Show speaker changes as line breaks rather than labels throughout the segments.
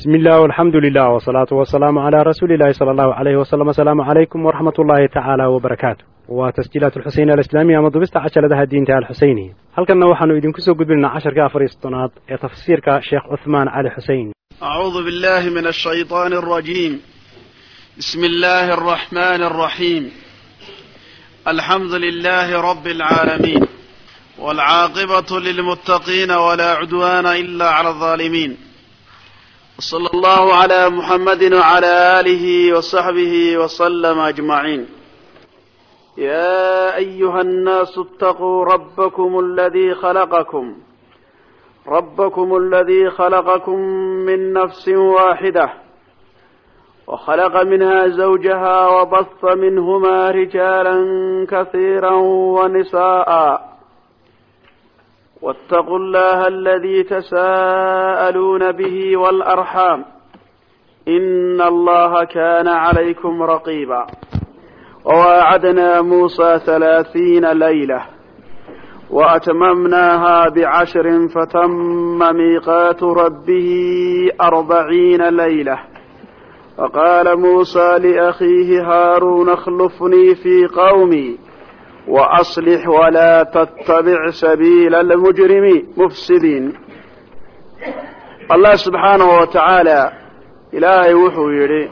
bismi illah alxamdu lilah wsalaatu wasalaamu calaa rasuuli illahi sala allahu alayhi wasalam asalaamu calaykum waraxmat ullaahi tacaala wbarakaatu waa tasjiilaat alxuseyni alislaamiya ama dubista cajaladaha diinta alxuseyni halkanna waxaanu idinku soo gudbinaynaa casharka afar iyo soddonaad ee tafsiirka sheekh cuthmaan cali xusein
أعوذ بالله من الشيطان الرجيم بسم الله الرحمن الرحيم الحمد لله رب العالمين والعاقبة للمتقين ولا عدوان إلا على الظالمين وصلى الله على محمد وعلى آله وصحبه وسلم أجمعين يا أيها الناس اتقوا ربكم الذي خلقكم ربكم الذي خلقكم من نفس واحدة وخلق منها زوجها وبث منهما رجالا كثيرا ونساء واتقوا الله الذي تساءلون به والأرحام إن الله كان عليكم رقيبا وواعدنا موسى ثلاثين ليلة وأتممناها بعشر فتم ميقات ربه أربعين ليلة فقال موسى لأخيه هارون اخلفني في قومي وأصلح ولا تتبع سبيل المجرمين مفسدين الله سبحانه وتعالى إلهي وحو يري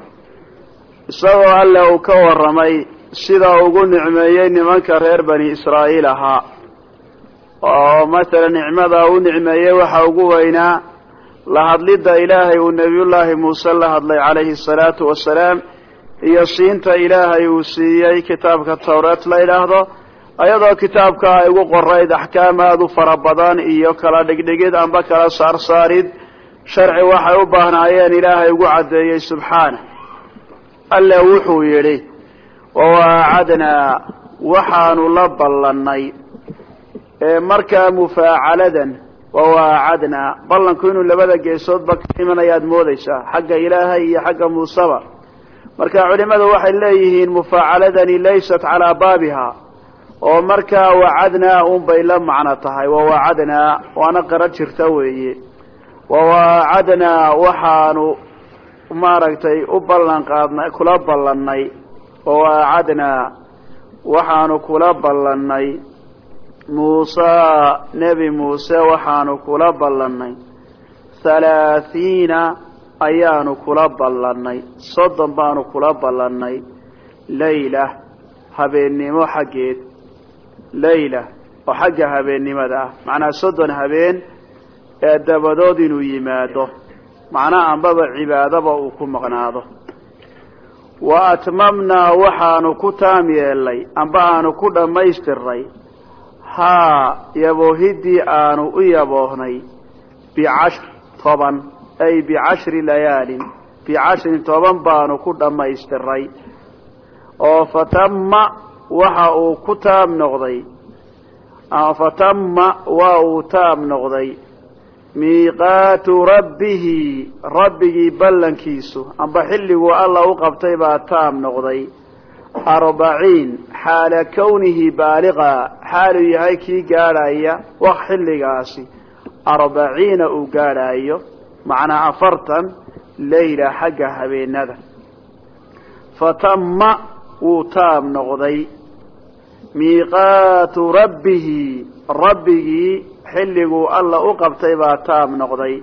isagoo alle uu ka warramay sida ugu nicmeeyey nimanka reer bani israa'iil ahaa oo masalan nicmada u nicmeeyey waxa ugu weynaa la hadlidda ilaahay uu nebiyullaahi muuse la hadlay calayhi asalaatu wasalaam iyo siinta ilaahay uu siiyey kitaabka tawreed la yidhaahdo ayadoo kitaabka ay ugu qorayd axkaam aada u fara badan iyo kala dhigdhigid amba kala saarsaarid sharci waxay u baahnaayeen ilaahay ugu caddeeyey subxaana alle wuxuu yidhi wawaacadnaa waxaanu la ballannay ee markaa mufaacaladan wawaacadnaa ballanku inuu labada geesoodba ka imanayaad moodaysaa xagga ilaahay iyo xagga muuseba marka culimadu waxay leeyihiin mufaacaladani laysat calaa baabiha oo markaa wacadnaa unbay la macno tahay. Wawaacadnaa waana qara jirta weeye wawaacadnaa waxaanu maaragtay u ballan qaadnay kula ballannay. Wawaacadnaa waxaanu kula ballannay. Muusaa nebi muuse waxaanu kula ballannay. Halaathiina ayaanu kula ballannay soddon baanu kula ballannay. Layla habeennimo xaggeed. Layla oo xagga habeennimada ah. Macnaa soddon habeen ee dabadood inuu yimaado. Macnaa ambaba cibaadaba uu ku maqnaado. Wa atmamnaa waxaanu ku taam yeelnay amba aanu ku dhammaystirnay haa yaboohiddii aanu u yaboohnay bicashr toban ay bicashri layaalin bicashrin toban baanu ku dhammaystiray oo fatamma waxa uu ku taam noqday fatamma waa uu taam noqday miiqaatu rabbihi rabbigii ballankiisu amba xilliguu alla u qabtay baa taam noqday arbaciin xaala kownihi baaliqa xaaluu yahay kii gaadhaya waq xilligaasi arbaciina uu gaadhaayo macnaa afartan layla xagga habeenada. Fatamma wuu taam noqday. Miiqaatu rabbihi rabbigii xilliguu alla u qabtay baa taam noqday.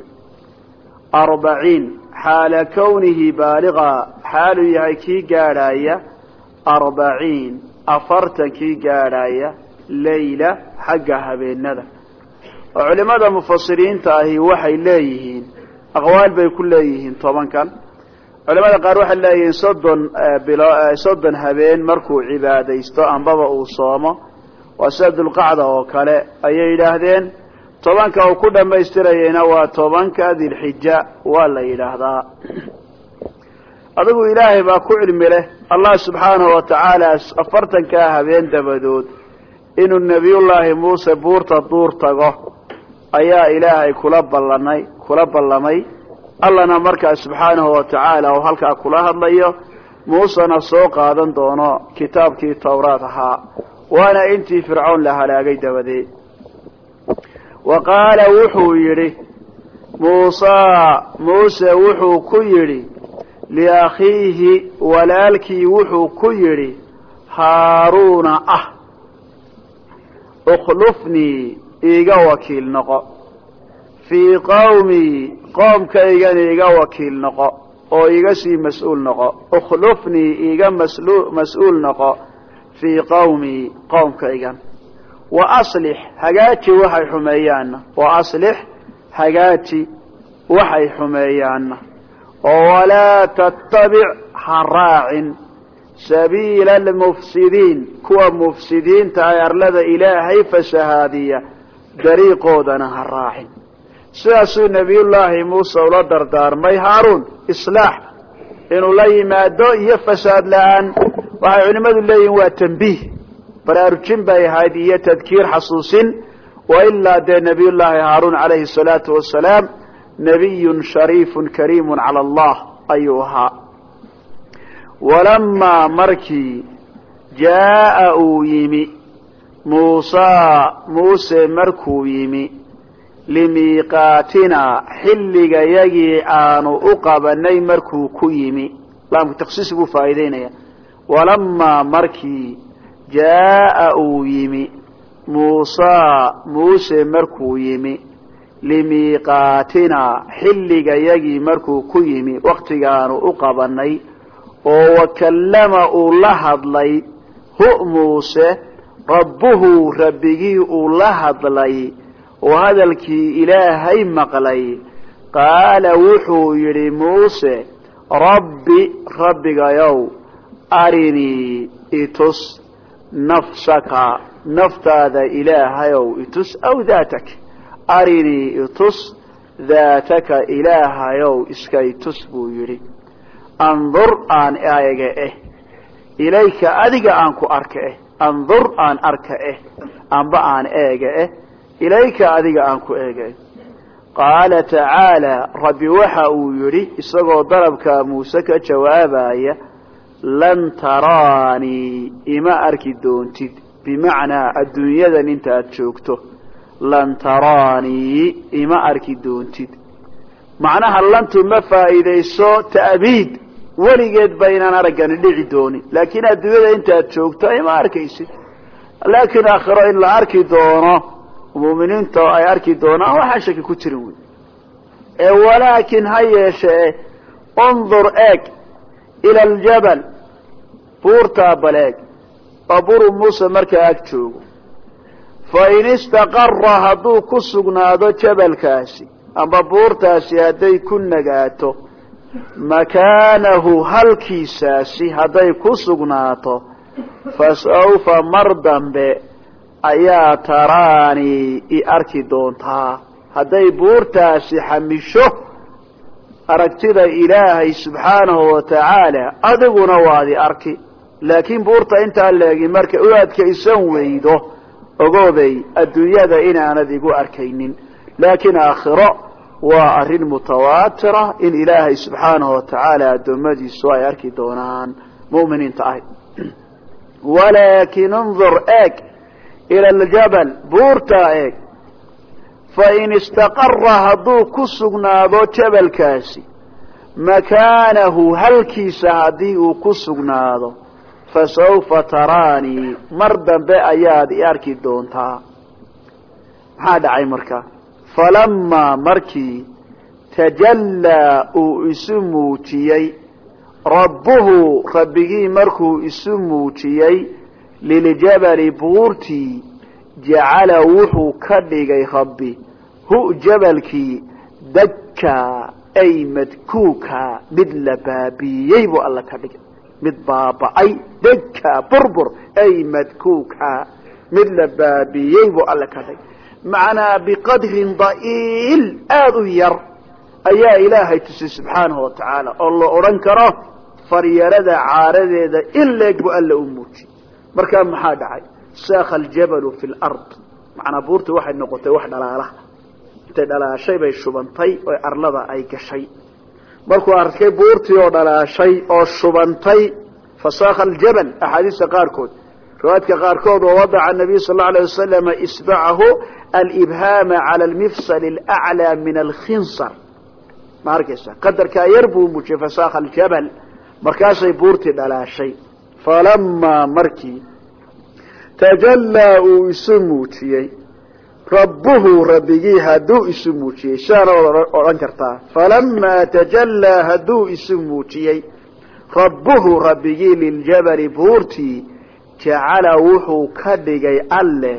Arbaciin xaala kownihi baaliqa xaaluu yahay kii gaadhaaya. Arbaciin afartan kii gaadhaaya layla xagga habeenada. Oo culimada mufasiriinta ahi waxay leeyihiin aqwaal bay ku leeyihiin tobankan. Culimada qaar waxay leeyihiin soddon bilo soddon habeen markuu cibaadaysto ambaba uu soomo. Waa sida dulqacda oo kale ayay yidhaahdeen tobanka uu ku dhammaystirayeyna waa tobanka dilxija waa la yidhaahdaa. Adigu ilaahay baa ku cilmi leh allah subxaanahu wa tacaala afartankaa habeen dabadood inuu nebiyullaahi muuse buurta duur tago ayaa ilaahay kula ballanay kula ballamay allana markaa subxaanahu wa tacaala uu halkaa kula hadlayo muusena soo qaadan doono kitaabkii tawraad ahaa waana intii fircoon la halaagay dabadeed. Wa qaala wuxuu yidhi muusaa muuse wuxuu ku yidhi liakhiihi walaalkii wuxuu ku yidhi haaruuna ah ukhlufnii iiga wakiil noqo fii qawmii qoomkaygan iiga wakiil noqo oo iga sii mas'uul noqo. Ukhlufnii iiga mas'uul noqo fii qawmii qoomkaygan. Wa aslix hagaaji waxay xumeeyaanna wa aslix hagaaji waxay xumeeyaanna oo walaa tattabic ha raacin sabiila almufsidiin. Kuwa mufsidiinta ay arlada ilaahay fasahaadiya dariiqoodana ha raacin sidaasuu nebiyullaahi muuse ula dardaarmay haaruun islaax. inuu la yimaado iyo fasaad la'aan. waxay culimmadu leeyihiin waa tambiih baraarujin bay ahayd iyo tadkiir xasuusin. wa ilaa dee nebiyullaahi haaruun calayhi salaatu wasalaam nebiyun shariifun kariimun cala allah ayuu ahaa. walamaa markii jaa'a uu yimi muusaa muuse markuu yimi limiiqaatinaa xilligayagii aanu u qabanay markuu ku yimi. Laamku taksiis buu faa'iideynaya walamaa markii jaa'a uu yimi muusaa muuse markuu yimi limiiqaatinaa xilligayagii markuu ku yimi waktigaanu u qabanay oo wakallama uu la hadlay hu muuse rabbuhu rabbigii uu la hadlay oo hadalkii ilaahay maqlay qaala wuxuu yidhi muuse rabbi rabbigayow arinii itus nafsaka naftaada ilaahayow itus aw daatak arinii itus daataka ilaahayow iska itus buu yidhi. Andur aan eega eh ilayka adiga aan ku arka eh andur aan arka eh amba aan eega eh ilayka adiga aan ku eega eh qaala tacaala rabbi waxa uu yidhi isagoo dalabka muuse ka jawaabaya lan taraanii ima arki doontid bimacnaa adduunyadan intaad joogto. Lan taraanii ima arki doontid. Macnaha lantu ma faa'iidayso ta'biid weligeed ba inaan araggani dhici doonin laakiin adduunyada intaad joogto ima arkaysid. Laakiin aakhiro in la arki doono muuminiinta ay arki doonaan waxaa shaki ku jirin wey ee walaakin ha yeeshee undur eeg ila aljabal buurtaa baleeg oo buru muuse markaa ag joogo. Fa in istaqara hadduu ku sugnaado jabalkaasi amba buurtaasi hadday ku nagaato makaanahu halkiisaasi hadday ku sugnaato fa sawfa mar dambe ayaa taraanii i arki doontaa hadday buurtaasi xamisho aragtida ilaahay subxaanahu wa tacaala adiguna waad i arki. Laakiin buurta intaa leegi marka u adkaysan weydo ogoobay adduunyada inaanad igu arkaynin. Laakiin aakhiro waa arrin mutawaatira in ilaahay subxaanahu wa tacaala addoommadiisu ay arki doonaan. Mu'miniinta ahy walaakin undur eeg ila aljabal buurtaa eeg fa in istaqara hadduu ku sugnaado jabalkaasi makaanahu halkiisa haddii uu ku sugnaado fa sawfa taraanii mar dambe ayaad i arki doontaa maxaa dhacay marka falamaa markii tajallaa uu isu muujiyey rabbuhu rabbigii markuu isu muujiyey liljabali buurtii jacala wuxuu ka dhigay rabbi hu jabalkii dakkaa ay madkuuka mid la baabiiyey buu alla ka dhigay mid baaba'ay dakkaa burbur ay madkuuka mid la baabiiyey buu alla ka dhigay macnaa biqadrin da'iil aada u yar ayaa ilaahay tusay subxaanahu wa tacaala oo la odhan karo faryarada caaradeeda in leeg bu alla u muujiyey markaa maxaa dhacay? Saakha aljabalu fi lard macnaa buurta waxay noqotay wax dhalaala intay dhalaashay bay shubantay oo arlada ay gashay. Markuu arkay buurtii oo dhalaashay oo shubantay fasaakha aljabal axaadiista qaarkood. Riwaayadka qaarkood oo wadaca nabiyu sal allau alay wasalam isbacahu alibhaama cala almifsal alaclaa min alkhinsar. Ma qadarkaa yar buu muujiyey fasaakha aljabal. Markaasay buurtii dhalaashay falamaa markii tajallaa uu isu muujiyey rabbuhu rabbigii hadduu isu muujiyey shaana odhan kartaa falamaa tajallaa hadduu isu muujiyey rabbuhu rabbigii liljabali buurtii jacala wuxuu ka dhigay alle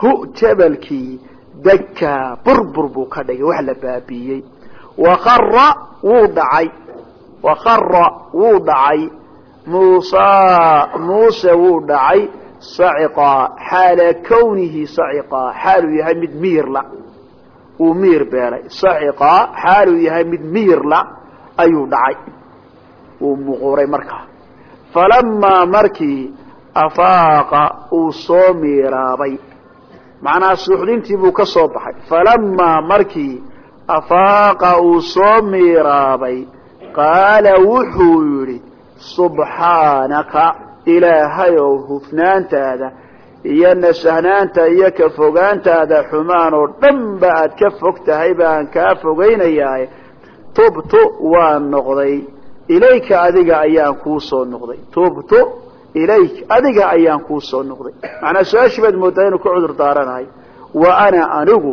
hu jabalkii dakkaa burbur buu ka dhigay wax la baabiiyey wakara wuu dhacay wakara wuu dhacay muusa muuse wuu dhacay saciqaa xaala kawnihi saciqaa xaaluu yahay mid miyirla uu miyir beelay saciqaa xaaluu yahay mid miyirla ayuu dhacay. Wuu muquuray markaa. Falamaa markii afaaqa uu soo miiraabay. Macnaha suuxdintii buu ka soo baxay. Falamaa markii afaaqa uu soo miiraabay qaala wuxuu yidhi subxaanaka ilaahayow hufnaantaada iyo nasahnaanta iyo ka fogaantaada xumaan oo dhan ba aad ka fog tahay baan kaa fogaynayaaye tubtu waan noqday. Ilayka adiga ayaan kuu soo noqday. Tubtu ilayk adiga ayaan kuu soo noqday. Macnaa su'aashii baad moodaa inuu ka cudur daaranahay. Wa ana anigu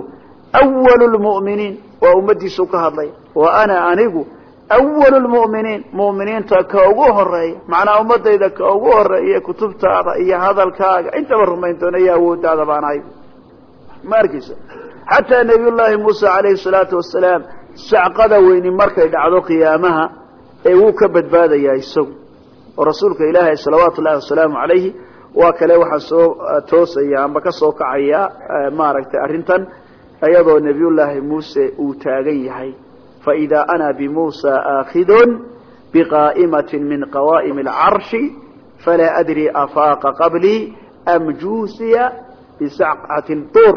awalu lmu'miniin waa ummadiisu ka hadlay. Wa ana anigu awalu lmu'miniin mu'miniinta ka ugu horreeya macnaa ummadayda ka ugu horreeya kutubtaada iyo hadalkaaga intaba rumayn doona iyo awooddaada baan ma arkaysa xataa nabiyullaahi muuse calayhi salaatu wasalaam sacqada weyni markay dhacdo qiyaamaha ee wuu ka badbaadayaa isagu oo rasuulka ilaahay salawaatu ullahi wasalaamu calayhi waa kale waxaan soo toosaya amba ka soo kacaya maaragtay arrintan iyadoo nebiyullaahi muuse uu taagan yahay faإida ana bimuusa aakidun biqaa'imatin min qawaa'im alcarshi falaa adri afaaqa qablii am juusiya bisacqati duur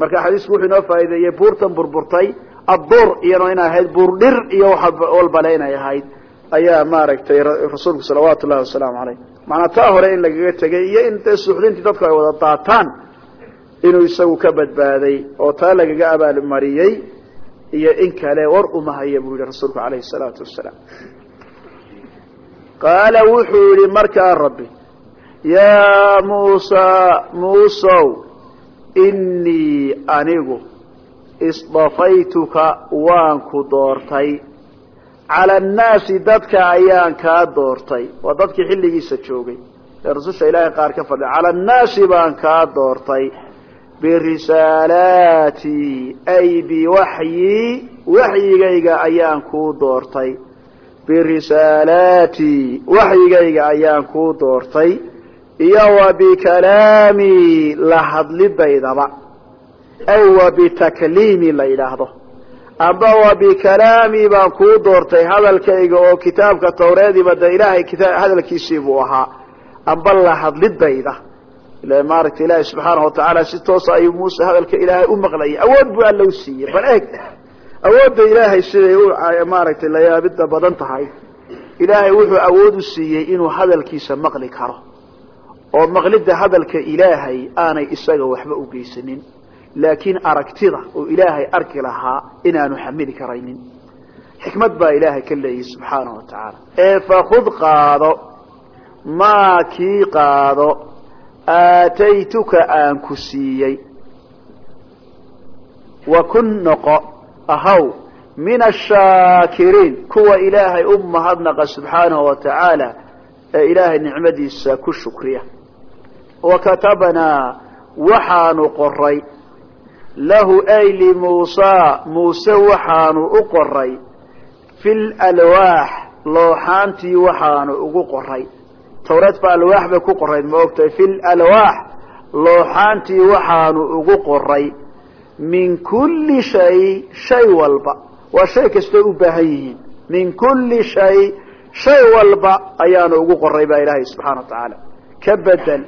marka xadiisku wuxuu inoo faa'iideeyey buurtan burburtay adduur iyano inay ahayd buur dhir iyo waxa walbale inay ahayd ayaa maaragtay rasuulku salawaatu ullahi wasalaamu caleyh macanaa taa hore in lagaga tegay iyo in suuxdintii dadku ay wada daataan inuu isagu ka badbaaday oo taa lagaga abaalmariyey iyo in kale war uma haya buu yihi rasuulku alayhi الsalaatu wasalaam. Qaala wuxuu yihi markaa rabbi yaa muusa muusow inii anigu isdafaytuka waan ku doortay. Cala annaasi dadka ayaan kaa doortay. Waa dadkii xilligiisa joogay. Ee rasusha ilaahay qaar ka fadhiya cala annaasi baan kaa doortay birisaalaatii ay biwaxyii waxyigayga ayaan kuu doortay. Birisaalaatii waxyigayga ayaan kuu doortay. Iyo wa bikalaamii la hadlidaydaba ay wa bitakliimi la yidhaahdo. Amba wa bikalaamii baan kuu doortay hadalkayga oo kitaabka tawreediiba de ilaahay kita hadalkiisii buu ahaa. Amba la hadlidayda ila maaragta ilaahay subxaana watacaala si toosa ayuu muuse hadalka ilaahay u maqlayay. Awood buu alla u siiyey. Bal eeg awoodda ilaahay siday u maaragtay layaabida badan tahay. Ilaahay wuxuu awood u siiyey inuu hadalkiisa maqli karo. Oo maqlidda hadalka ilaahay aanay isaga waxba u geysanin. Laakiin aragtida oo ilaahay arki lahaa inaanu xamili karaynin. Xikmad baa ilaahay ka leeyahy subxaanahu wa tacaala ee fakud qaado. Maa kii qaado aataytuka aan ku siiyey. Wa kun noqo ahaw min ashaakiriin kuwa ilaahay u mahadnaqa subxaanahu wa tacaala ee ilaahay nicmadiisa ku shukriya. Wa katabnaa waxaanu qoray. Lahu ay limuusa muuse waxaanu u qoray. Fi lalwaax looxaantii waxaanu ugu qoray tawreed ba alwaax bay ku qorayd ma ogtahay fi lalwaax looxaantii waxaanu ugu qoray min kulli shay shay walba. Waa shay kastoo u baahan yihiin. Min kulli shay shay walba ayaanu ugu qoray baa ilaahay subxana wa tacaala. Ka bedel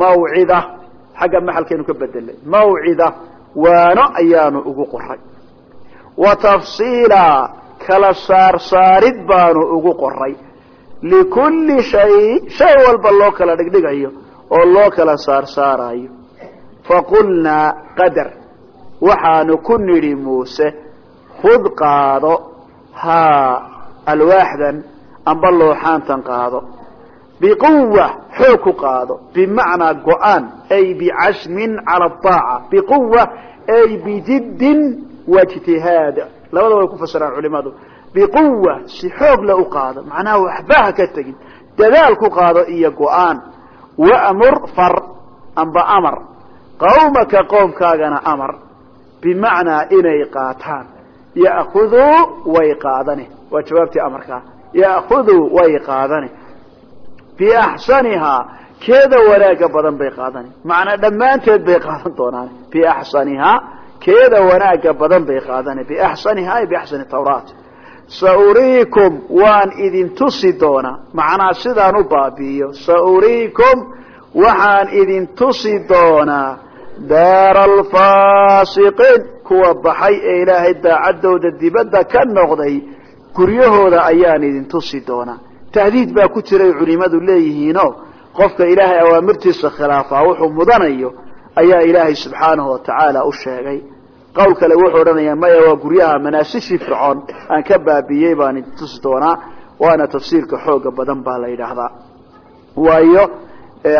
mawcida xagga maxalkeenu ka bedelay. Mawcida waano ayaanu ugu qoray wa tafsiila kala saarsaarid baanu ugu qoray likulli shay shay walba loo kala dhigdhigayo oo loo kala saarsaarayo. Faqulnaa qadar waxaanu ku nidhi muuse khud qaado haa alwaaxdan amba looxaantan qaado. Biquwa xoog ku qaado. Bimacnaa go'aan ay bicashmin cala aaca biquwa ay bijiddin waijtihaad labada way ku fasiraan culimadu biquwa si xoog la u qaado. Macnaha waxba ha ka tegin dadaal ku qaado iyo go'aan. Wamur far amba amar. Qawmaka qoomkaagana amar. Bimacnaa inay qaataan. Ya'khuduu way qaadane waa jawaabtii amarkaa ya'khuduu way qaadane biaxsanihaa keeda wanaaga badan bay qaadane macnaa dhammaanteed bay qaadan doonaan biaxsanihaa keeda wanaaga badan bay qaadane biaxsanihaa biaxsani tawraat sauriikum waan idin tusi doonaa. Macnaa sidaan u baabi'iyo. Sauriikum waxaan idin tusi doonaa. Daara alfaasiqiin kuwa baxay ee ilaahay daacadooda dibadda ka noqday guryahooda ayaan idin tusi doonaa. Tahdiid baa ku jiray culimadu leeyihiinoo qofka ilaahay awaamirtiisa khilaafaa wuxuu mudanayo ayaa ilaahay subxaanahu watacaala u sheegay qowl kale wuxuu odhanayaa maya waa guryaha manaasishii fircoon. Aan ka baabiyey baan tusi doonaa waana tafsiirka xooga badan baa la yidhaahdaa. Waayo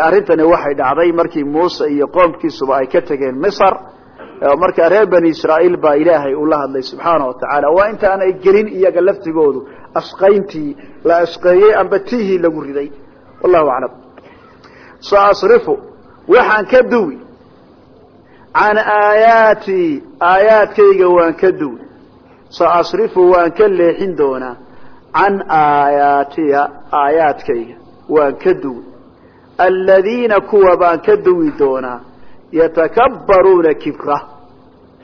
arrintani waxay dhacday markii muuse iyo qoomkiisuba ay ka tegeen misr markaa reer bani israa'iil baa ilaahay ula hadlay subxaana wa tacaala waa intaanay gelin iyaga laftigoodu asqayntii la asqeeyey amba tihii lagu riday. Wallahu aclam. Saasrifu waxaan ka duwi can aayaatii aayaadkayga waan ka duwi saasrifu waan ka leexin doonaa can aayaatiya aayaadkayga waan ka duwi aladiina kuwa baan ka duwi doonaa yatakabbaruuna kibra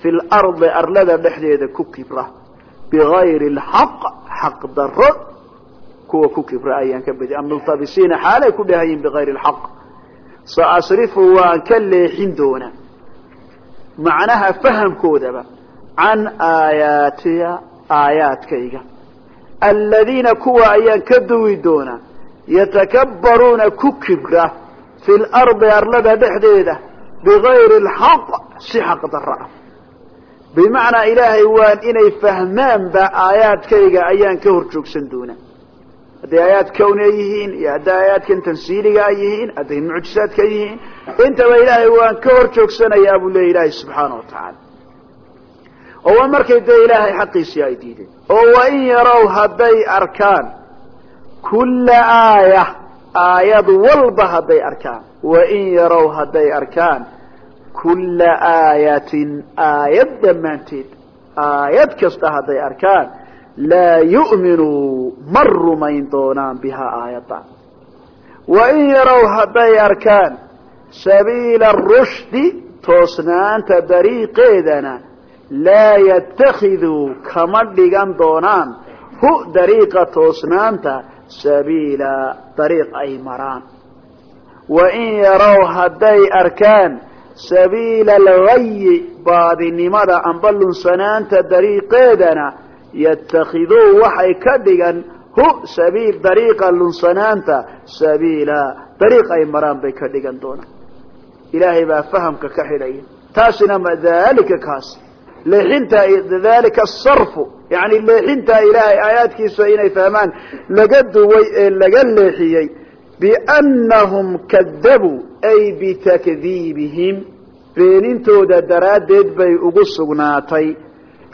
fi lardi arlada dhexdeeda ku kibra bigayri lxaq xaq daro kuwa ku kibra ayaan ka bedi multabisiina xaalay ku dhahayiin bigayri lxaq saasrifu waan ka leexin doonaa macnaha fahamkoodaba can aayaatiya aayaadkayga. Aladiina kuwa ayaan ka duwi doonaa yatakabbaruuna ku kibra fi lardi arlada dhexdeeda bigayri alxaq si xaq daro ah. Bimacnaa ilaahay waan inay fahmaanba aayaadkayga ayaan ka hor joogsan doonaa hadday aayaad kawniya yihiin iyo hadday aayaadkan tansiiligaa yihiin hadday mucjizaadka yihiin intaba ilaahay waan ka hor joogsanayaa buu leeya ilaahay subxaana wa tacaala. Oo waa markay dee ilaahay xaqiisii ay diideen. Oo wain yarow hadday arkaan kulla aaya aayad walba hadday arkaan. Wain yarow hadday arkaan kulla aayatin aayad dhammaanteed aayad kasta hadday arkaan laa yu'minuu ma rumayn doonaan bihaa aayadda wain yarow hadday arkaan sabiila arushdi toosnaanta dariiqeedana laa yattakhiduu kama dhigan doonaan hu dariiqa toosnaanta sabiila dariiq ay maraan wain yarow hadday arkaan sabiila algayi baadinimada amba lunsanaanta dariiqeedana yattakhiduu waxay ka dhigan hu sabiil dariiqa lunsanaanta sabiila dariiq ay maraan bay ka dhigan doonaan ilaahay baa fahamka ka xidhaya taasina ma dalika kaas leexintaa dalika asarfu yani leexintaa ilaahay aayaadkiisa inay fahmaan laga duway ee laga leexiyey biannahum kadabuu ay bitakdiibihim beenintooda daraaddeed bay ugu sugnaatay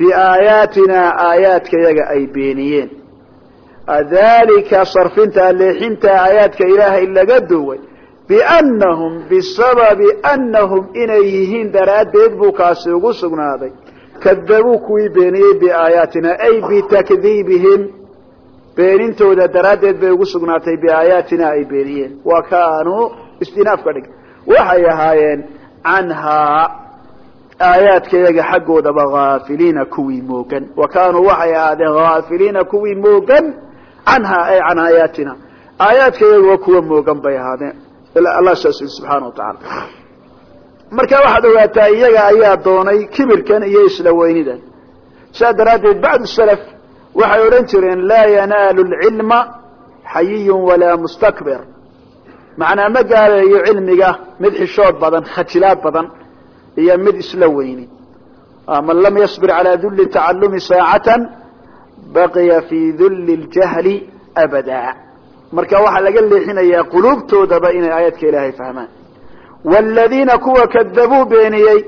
biaayaatinaa aayaadkayaga ay beeniyeen. Dalika sarfintaa leexintaa aayaadka ilaahay laga duway biannahum bisababi annahum inay yihiin daraaddeed buu kaasi ugu sugnaaday. Kadabuu kuwii beeniyey biaayaatina ay bitakdiibihim. Beenintooda daraaddeed bay ugu sugnaatay biaayaatina ay beeniyeen. Wa kaanuu istinaaf ka dhig waxay ahaayeen canhaa aayaadkayaga xaggoodaba haafiliina kuwii moogan. Wa kaanuu waxay ahaadeen haafiliina kuwii moogan canhaa ay can aayaatina. Aayaadkayaga waa kuwa moogan bay ahaadeen. Allah saas subxaana wa tacaala. Marka waxaad ogaataa iyaga ayaa doonay kibirkan iyo isla weynidan. Saa daraaddeed bacdu salaf waxay odhan jireen laa yanaalu lcilma xayiyun walaa mustakbir. Macnaa ma gaarayo cilmiga mid xishood badan khajilaad badan iyo mid isla weyni man lam yصbir calى duli tacalumi saacatan baqiya fi duli اljahli abada marka waxaa laga leexinayaa quluubtoodaba inay aayaadka ilaahay fahmaan wاladiina kuwa kadabuu beeniyey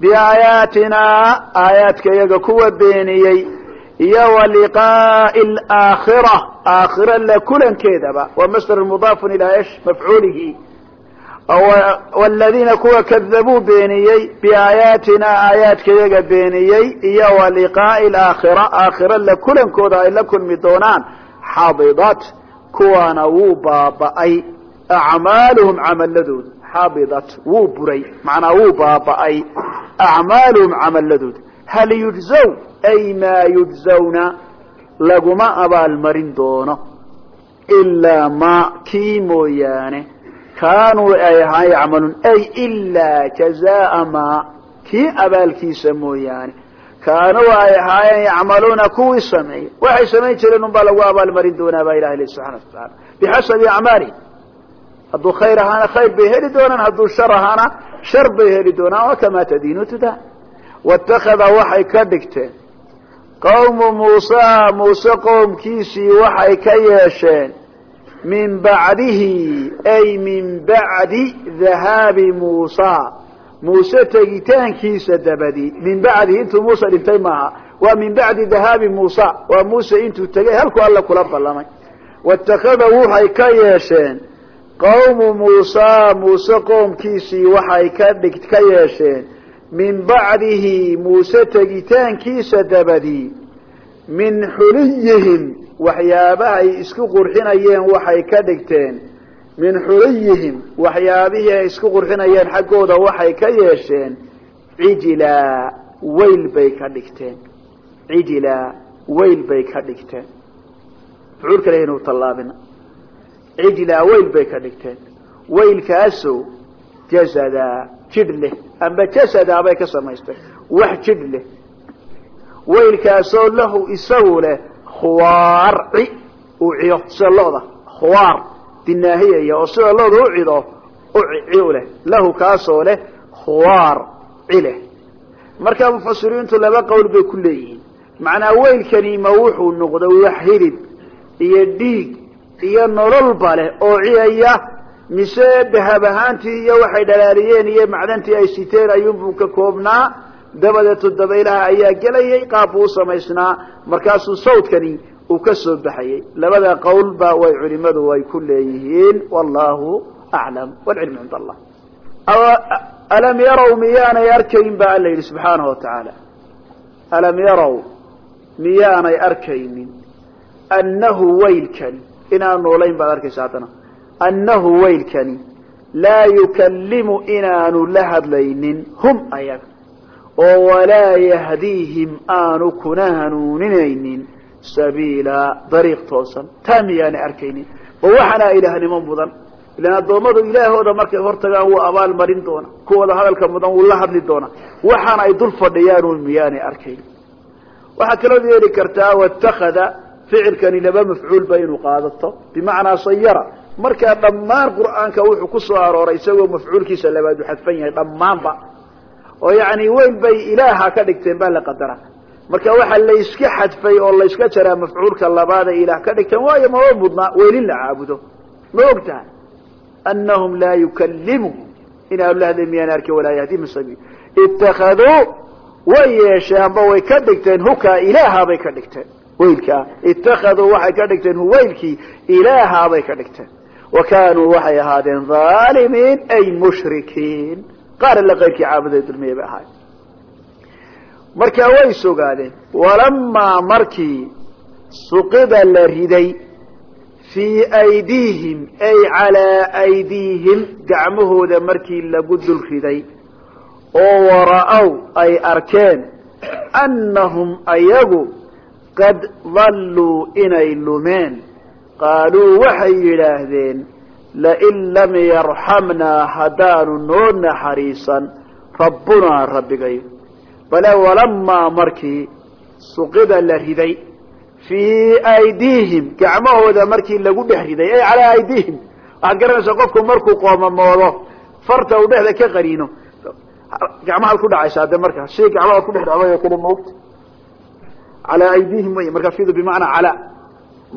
biaayaatinaa aayaadka iyaga kuwa beeniyey iyo waliqaaءi اlaakhira aakhira la kulankeedaba waa masdar mudaaf ilaa esh mafcuulihi wladiina kuwa kadabuu beeniyey biaayaatinaa aayaadka iyaga beeniyey iyo waliqaaءi اlaakhira aakhira la kulankooda ay la kulmi doonaan xabidat kuwaana wuu baaba'ay acmaaluhum camaladooda xabidat wuu buray macnaa wuu baaba'ay acmaaluhum camaladooda hal yujzaw ay maa yujzawna laguma abaalmarin doono ilaa ma kii mooyaane kaanuu ay ahaan yacmaluun ay ilaa jazaa ma kii abaalkiisa mooyaane. Kaanuu ay ahaayeen yacmaluuna kuwii sameeyey. Waxay samayn jireen un baa lagu abaalmarin doonaa baa ilahi subxana wataala bixasabi acmaalihi hadduu khayr ahaana khayr bay heli doonaan hadduu shar ahaana shar bay heli doonaan kamaa tadiinu tudaa watakada waxay ka dhigteen. Qawmu muusa muuse qowmkiisii waxay ka yeesheen min bacdihi ay min bacdi dhahaabi muusa. Muuse tegitaankiisa dabadi. Min bacdihi intuu muuse dhintay maaha. Waa min bacdi dhahaabi muusa. Waa muuse intuu tegay halku alla kula ballamay. Watakada waxay ka yeesheen. Qawmu muusa muuse qoomkiisii waxay ka dhig ka yeesheen. Min bacdihi muuse tegitaankiisa dabadi min xuliyihim waxyaabahay isku qurxinayeen waxay ka dhigteen. Min xuliyihim waxyaabihii ay isku qurxinayeen xaggooda waxay ka yeesheen. Cijilaa weyl bay ka dhigteen. Cijilaa weyl bay ka dhigteen. Fucuul kale tallaabina cijlaa weyl bay ka dhigteen. Weylkaasoo jasada jidh leh. Amba jasada bay ka samaystay. Wax jidh leh weylkaasoo lahu isagu leh khuwaarci uu ciyo sida loda khuwaar dinaahiyaya oo sida looda u cido u leh lahu kaasoo leh khuwaar cileh markaa mufasiriintu laba qowl bay ku leeyihiin. Macnaa weylkani ma wuxuu noqday wax hilib iyo dhiig iyo nololba leh oo ciyaya mise dahab ahaantii iyo waxay dhalaaliyeen iyo macdantii ay siteen ayuunbuu ka koobnaa dabadeeto dabaylaha ayaa gelayay qaab buu u samaysnaa markaasuu sawdkani uu ka soo baxayay. Labada qowlba way culimadu ay ku leeyihiin. Wallahu aclam. Walcilmu cind allah. Alam yarow miyaanay arkayn ba alla yidhi subxaanahu watacaala alam yarow miyaanay arkaynin annahu waylkani inaan noolayn baad arkaysa haddana. Annahu waylkani laa yukallimu inaanu la hadlaynin. Hum ayaga oo walaa yahdiihim aanu kuna hanuuninaynin sabiila dariiq toosan. Taa miyaanay arkaynin? Ba waxaanaa ilaahnimo mudan. Ilaan addoommadu ilaahooda markay hortagaan wuu abaal marin kuwooda hadalka mudan wuu la hadli doona. Waxaana ay dul fadhiyaanuun miyaanay arkaynin. Waxaa kaloo yeeli kartaa watakada ficilkani laba mafcuulba inuu qaadato. Bimacnaa sayara markaa dhammaan qur'aanka wuxuu ku soo arooray isagoo mafcuulkiisa labaad u xadfan yahay. Dhammaanba oo yacni weyl bay ilaaha ka dhigteen baa la qadara marka waxaa layska xadfay oo layska jaraa mafcuulka labaada ilaah ka dhigteen waayo mama mudnaa weylin la caabudo. Ma og tahay laa yukallimu inaanu la hadlay miyaan arki walaa yahdihim sabiil. Itakaduu way yeesheenba way ka dhigteen hukaa ilaahabay ka dhigteen. Weylkaa itakaduu waxay ka dhigteen huweylkii ilaahabay ka dhigteen. Wa kaanuu waxay ahaadeen haalimiin ay mushrikiin qaar alla qayrkii caabuday dulmiya bay ahaayeen. Markaa way sogaadeen walamaa markii suqida la riday fii aydiihim ay calaa aydiihim gacmahooda markii lagu dul riday oo wara'ow ay arkeen annahum ayagu qad dalluu inay lumeen qaaluu waxay yidhaahdeen lain lam yarxamnaa haddaanu noo naxariisan rabbunaa rabbigayo bale walamaa markii suqida la riday fii aydiihim gacmahooda markii lagu dhex riday ay calaa aydiihim waxaad garanaysaa qofku markuu qoomamoodo farta uu dhexda ka qaniino gacmahaad ku dhacaysaa de markaa shay gacmahaad ku dhex dhacday kale maogta calaa aydihim wey markaa fidu bimacnaa calaa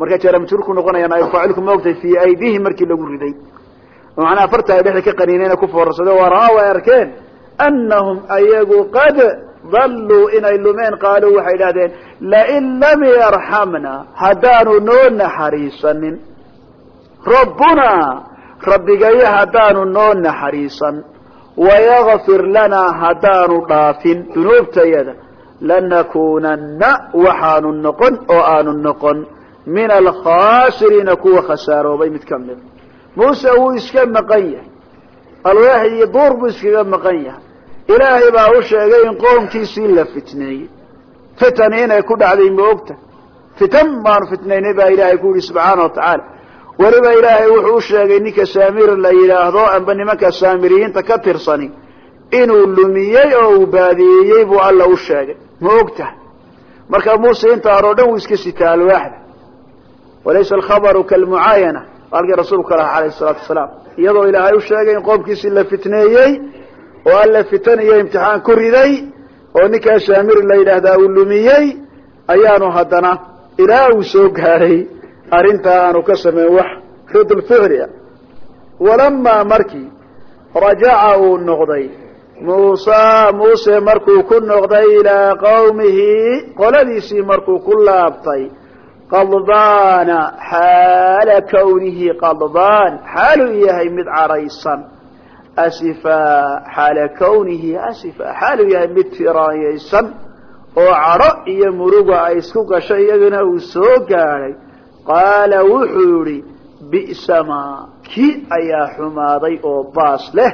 markaa jaramjurku noqonaya naayib faacilku maogtay fii aydihim markii lagu riday. Macnaha farta ay dhexda ka qaniineen ku foorarsade waraa way arkeen anahum ayagu qad dalluu inay lumeen qaaluu waxay idhahdeen lain lam yarxamna haddaanu noo naxariisanin. Rabbunaa rabbigayo haddaanu noo naxariisan. Wayagfir lanaa haddaanu dhaafin dunuubtayada. Lanakunanna waxaanu noqon oo aanu noqon min alkhaasiriina kuwa khasaaroobay mid ka mida muuse wuu iska maqan yahay alwaax iyo duur buu iskaga maqan yahay ilaahay baa u sheegay in qoomkiisii la fitneeyey fitani inay ku dhacday ma ogta fitan baanu fitnaynay baa ilaahay ku yihi subxaana wa tacaala weliba ilaahay wuxuu u sheegay ninka saamir la yidhaahdo amba nimanka saamiriyiinta ka tirsani inuu lumiyey oo uu baadiyeeyey buu alla u sheegay ma ogtahay marka muuse inta horeo dhan wuu iska sitaa alwaaxda walaysa alkhabaru kalmucaayana halkii rasuulku lahaa alayhi salaatu wasalaam iyadoo ilaahay u sheegay in qoomkiisii la fitneeyey oo alla fitan iyo imtixaan ku riday oo ninkaa saamiri la yidhaahdaa uu lumiyey ayaanu haddana ilaa uu soo gaaray arrintaa aanu ka samayn wax ridulficlia walamaa markii rajaca uu noqday muusa muuse markuu ku noqday ilaa qawmihi qoladiisii markuu ku laabtay qadbaana xaala kawnihi qadbaan xaaluu yahay mid cadhaysan asifa xaala kawnihi asifa xaaluu yahay mid tiraanyaysan oo cadho iyo muruga ay isku gashay iyagana uu soo gaadhay qaala wuxuu yihi bi'samaa kii ayaa xumaaday oo baas leh?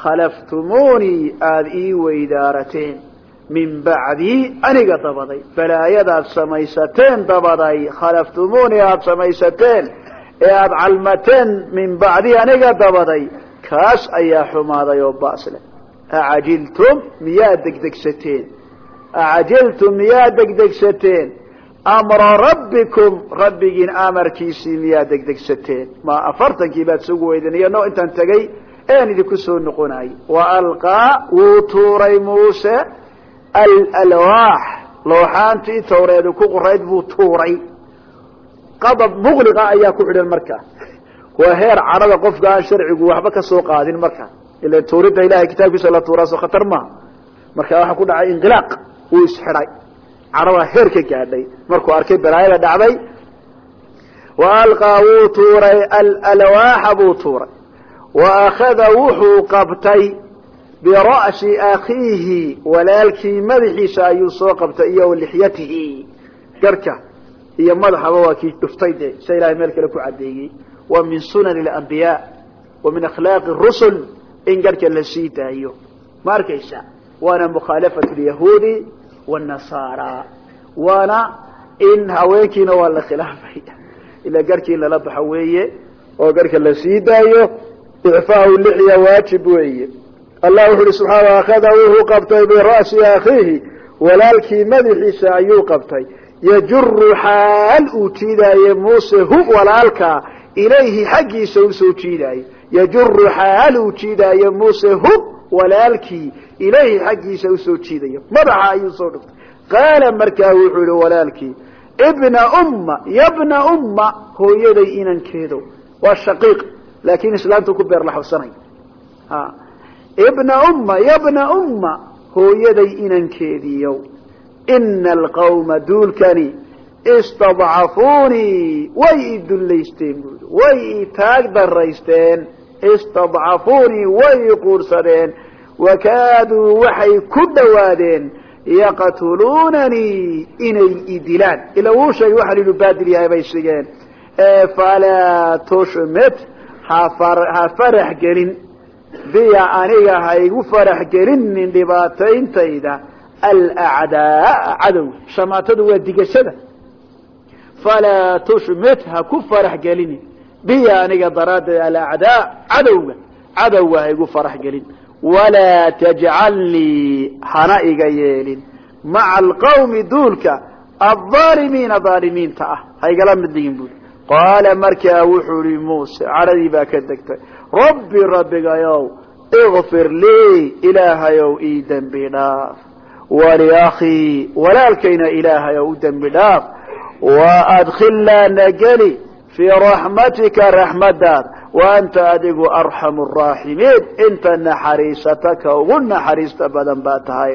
Khalaftumuunii aada ii weydaarateen min bacdii aniga dabaday. Balaayadaad samaysateen dabaday khalaftumuunii aada samaysateen ee aada calmateen min bacdii aniga dabaday kaas ayaa xumaaday oo baas leh. Acajiltum miyaad degdegsateen? Acajiltum miyaad degdegsateen? Amra rabbikum rabbigiin amarkiisii miyaad degdegsateen? Ma afartankii baad sugu weydeen intaan tegay ean idinku soo noqonayay wa alqaa wuu tuuray muuse alalwaax looxaantii tawreedu ku qorayd buu tuuray. Qadab muqliqa ayaa ku xidhan markaa waa heer cadhada qofka aan sharcigu waxba ka soo qaadin markaa ila tuuridda ilahay kitaabkiisa la tuuraaso khatar maaha marka waxaa ku dhacay inqilaaq wuu isxidhay cadhada heer ka gaadhay. Markuu arkay balaayada dhacday wa alqaa wuu tuuray alalwaaxa buu tuuray. Wa akhada wuxuu qabtay bira'si akhiihi walaalkii madaxiisa ayuu soo qabtay iyo lixyatihi garhka iyo madaxaba waa kii dhuftay dee sa ilahay meel kale ku caddeeyey. Wa min sunani alambiyaa wa min akhlaaqi rusul in garhka la sii daayo. Ma arkaysa? Waana mukhaalafatu lyahuudi wanasaara waana in haweenkiina waa la khilaafay. Ila garhkii lala baxo weeye oo garhka la sii daayo icfaahu lixya waajib weeye allah wuxu uhi subxaana akhada wuxuu qabtay bira'si akhiihi walaalkii madaxiisa ayuu qabtay. Yajuru xaal uu jiidaaye muuse hu walaalkaa ilayhi xaggiisa u soo jiidaaye. Yajuru xaal uu jiidaaye muuse hu walaalkii ilayhi xaggiisa u soo jiidayo madaxa ayuu soo dhuftay qaala markaa wuxuu yihi walaalkii ibna umma yabna umma hooyaday inankeedow waa shaqiiq laakin islaamtu ku beer la xabsanay ibna umma yabna umma hooyaday inankeediiyow ina alqawma duulkani istadcafuunii way i dullaysteen buui way i taag daraysteen istadcafuunii way i quursadeen. Wakaaduu waxay ku dhowaadeen yaqtuluunanii inay i dilaan. Ila wuu sheegay waxaan inu baadil yahay bay sigeen falaa tushmit ha farax gelin biya aniga ha igu farax gelinin dhibaatayntayda. Alacdaa cadow shamaatadu waa digashada. Falaa tushmit ha ku farax gelinin. Biya aniga daraaddeed alacdaa cadowga cadowga ha igu farax gelin. Walaa tajcalnii hana iga yeelin. Maca alqawmi duulka aaalimiina aalimiinta ah ha igala mid dhigin buui qaala markaa wuxuu ihi muuse cadhadii baa ka degtay. Rabbi rabbigayow ikfir lii ilaahayow ii dembi dhaaf. Waliakhii walaalkayna ilaahayow u dembi dhaaf. Wa adkhilnaa nageli fii raxmatika raxmadaad wa anta adigu arxamu araaximiin inta naxariisataka ugu naxariista badan baa tahay.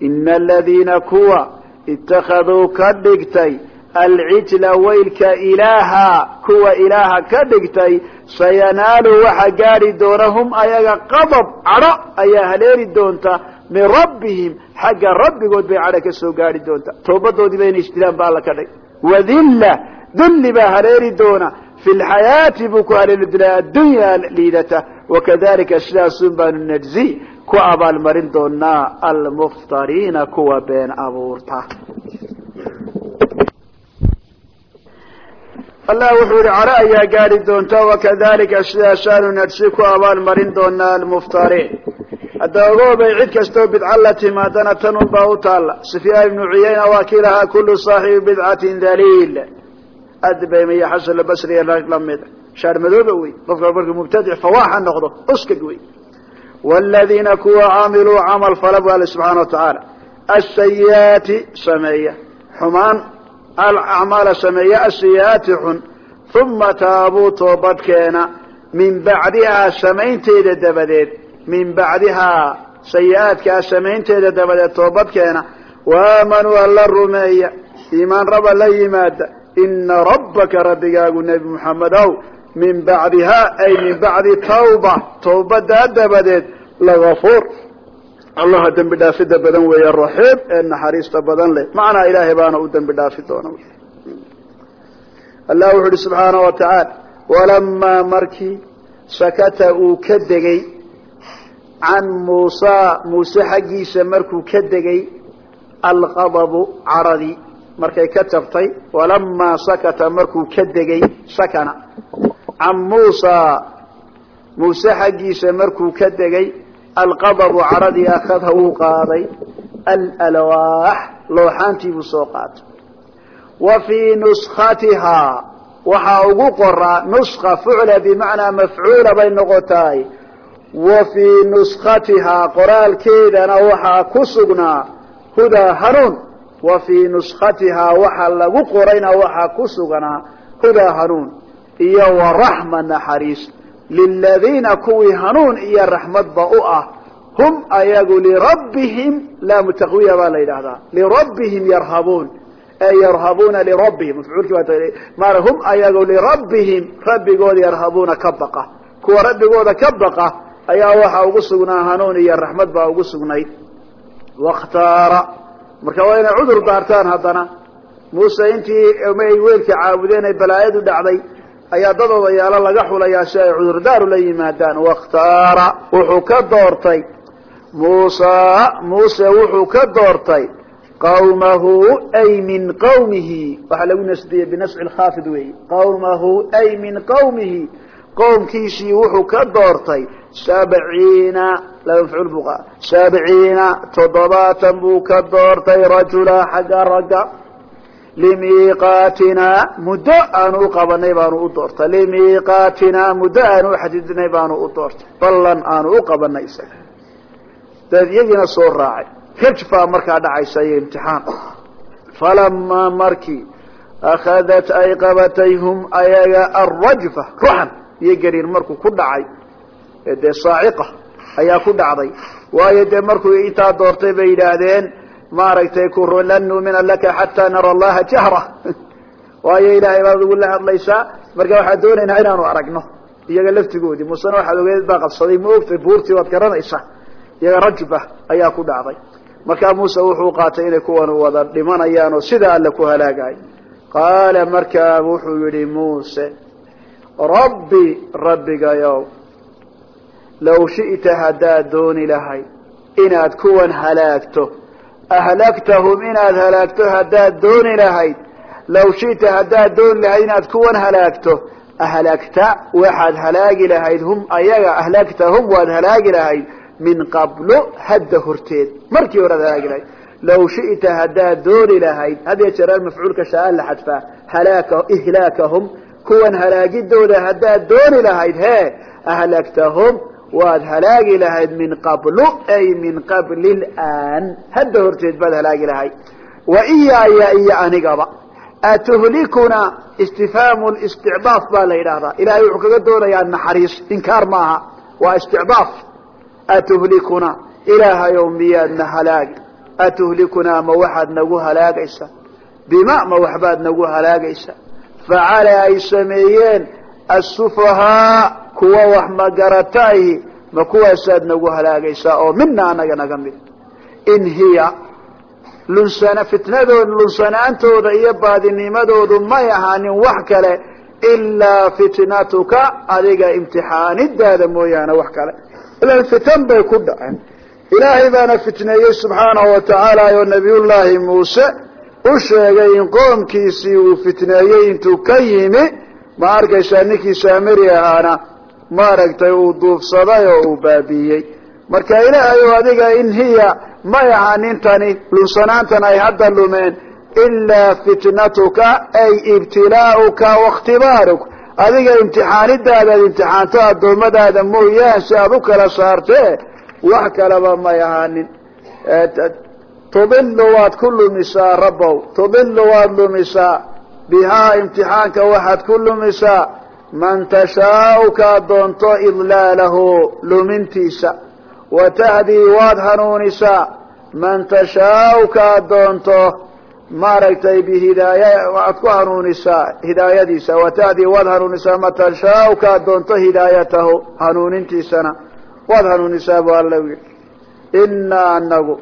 Ina aladiina kuwa ittakhaduu ka dhigtay alcijla waylka ilaaha kuwa ilaaha ka dhigtay sayanaalu waxa gaadhi doona hum ayaga qadab cadho ayaa haleeli doonta min rabbihim xagga rabbigood bay cadho ka soo gaadhi doonta. Toobadoodii ba inay isdilaan alla ka dhig wadilla dulli baa haleeli doona fi lxayaati buu ku haleeli doonaa addunya liidata wakadalika sidaasun baanu najzi ku abaalmarin doonaa almuftariina kuwa been abuurta allah wuxuu yihi caro ayaa gaadhi doonta wakadalika sidaasaanu najsi ku abaal marin doonaa almuftariin hadda ogoobay cid kastoo bidca la timaadana tan un baa u taalla. Sufyaan ibnu cuyayna waa kii lahaa kullu saaxibi bidcatin daliil. Adbamiyo xasan albasri la mid shaar madooba wey. Qofka markuu mubtadic fawaaxa noqdo uskag wey. Wladiina kuwa caamiluu camal fala bu alle subxaana wa tacaala asayiaati sameeya xumaan alacmaala sameeya asayiaati xun uma taabuu toobadkeena min bacdihaa samaynteeda dabadeed min bacdihaa sayi-aadkaa samaynteeda dabadeed toobadkeena waamanuu alla rumeeya iimaan raba la yimaada ina rabbaka rabbigaagu nebi muxamedow min bacdihaa ay min bacdi tawba tawbadaa dabadeed lagafuur allaha dembi dhaafida badan weeye raxiim ee naxariista badan leh. Macnaa ilaahay baana u dembi dhaafi doona. Allah wuxu uhi subxaana wa tacaala walamaa markii sakata uu ka degay can muusa muuse xaggiisa markuu ka degay alqadabu caradii markay ka jabtay walamaa sakata markuu ka degay sakana. Can muusa muuse xaggiisa markuu ka degay alqadabu caradii akhadha wuu qaaday alalwaax looxaantii buu soo qaatay. Wa fii nuskatihaa waxaa ugu qoraa nuska fucla bimacnaa mafcuula bay noqotaay wa fii nuskatihaa qoraalkeedana waxaa ku sugnaa hudaa hanuun. Wa fii nuskatihaa waxa lagu qorayna waxaa ku sugnaa hudaa hanuun. Iyo waraxma naxariis liladiina kuwii hanuun iyo raxmadba u ah hum ayagu lirabbihim laamu taqwiya baa la yidhahdaa lirabbihim yarhabuun ay yarhabuuna lirabbihim mafcuulkii baa hum ayagu lirabbihim rabbigooda yarhabuuna ka baqa kuwa rabbigooda ka baqa ayaa waxaa ugu sugnaa hanuun iyo raxmad baa ugu sugnayd wakhtaara marka waa inay cudur daartaan haddana muuse intii may weelka caabudeen ay balaayadu dhacday ayaa dad odayaalo laga xulayaa ay cudurdaaru la yimaadaan. Wakhtaara wuxuu ka doortay muusa muuse wuxuu ka doortay qawmahu ay min qawmihi. Waxaa lagu nasbiyey binasci lkhaafid weeyi qawmahu ay min qawmihi. Qowmkiisii wuxuu ka doortay sabciina laba mafcuul buu qa sabciina toddobaatan buu ka doortay rajula xagga ragga limiiqaatina muddo aanu u qabanay baanu u doortay limiiqaatina muddo aanu u xadidnay baanu u doortay ballan aanu u qabanay isaga daed iyagiina soo raacay rajfaa markaa dhacaysa iyo imtixaan falamaa markii akhadat ay qabatay hum ayaga alrajfa ruxan iyo gariir markuu ku dhacay dee saaciqa ayaa ku dhacday waayo dee markuu intaa doortay bay yidhaahdeen maaragtay lan nuumina laka xataa nara allaha jahra. Waayo ilaahay baad ugu la hadlaysaa marka waxaan doonaynaa inaanu aragno iyaga laftigoodii. Musena waxaad ogeed baa qabsaday ma ogtay buurtii waad garanaysaa. Iyaga rajba ayaa ku dhacday. Markaa muuse wuxuu qaatay inay kuwan wada dhimanayaan oo sida alle ku halaagayo qaala markaa wuxuu yihi muuse rabbi rabbigayow low shi'ta haddaad dooni lahay inaad kuwan halaagto ahlagtahum inaad halaagto haddaad dooni lahayd low shi'ta haddaad dooni lahayd inaad kuwan halaagto ahlagta waxaad halaagi lahayd hum ayaga ahlagtahum waad halaagi lahayd min qablo hadda horteed markii hore ad halaagi lahayd low shi'ta haddaad dooni lahayd had ya jeer mafcuulka shaa la xadfaa halaaka ihlaakahum kuwan halaagidooda haddaad dooni lahayd hee ahlagtahum waad halaagi lahayd min qablu ay min qabli laan hadda horteed baad halaagi lahayd wa iyaaya iyo anigaba. Atuhlikuna istifhaamu isticdaaf baa la yidhaahdaa. Ilahay wuxuu kaga doonayaa naxariis inkaar maaha. Waa isticdaaf atuhlikuna ilaahayow miyaadna halaagi. Atuhlikunaa ma waxaad nagu halaagaysaa bima ma waxbaad nagu halaagaysaa facala ay sameeyeen asufahaa kuwa wax magarataahi ma kuwaasaad nagu halaagaysaa oo mina anaga naga mid. In hiya lunsana fitnadood lunsanaantooda iyo baadinimadoodu may ahaanin wax kale ilaa fitnatuka adiga imtixaanidaada mooyaane wax kale. Ilan fitan bay ku dhaceen. Ilaahay baana fitneeyey subxaanahu watacaala oo nabiyullaahi muuse u sheegay in qoomkiisii uu fitneeyey intuu ka yimi. Ma arkaysaa ninkii saamiri ahaana maaragtay uu duufsaday oo uu baabiiyey marka ilaahay adiga in hiya may ahanin tani lunsanaantan ay hadda lumeen ilaa fitnatuka ay ibtilaa'uka waاkhtibaaruk adiga imtixaanidaadaad imtixaanto addoommadaada mooyaan si aad u kala saartee wax kaleba may ahaanin tudilu waad ku lumisaa rabbow. Tudilu waad lumisaa. Bihaa imtixaanka waxaad ku lumisaa man tashaau kaad doonto idlaalahu lumintiisa. Wa tahdii waad hanuunisaa man tashaau doonto maaragtay bihidaaya waad ku hanuunisaa hidaayadiisa. Wa tahdii waad hanuunisaa man tashaau doonto hidaayatahu hanuunintiisana. Waad hanuunisaa bu alla yidhi. Inaa anagu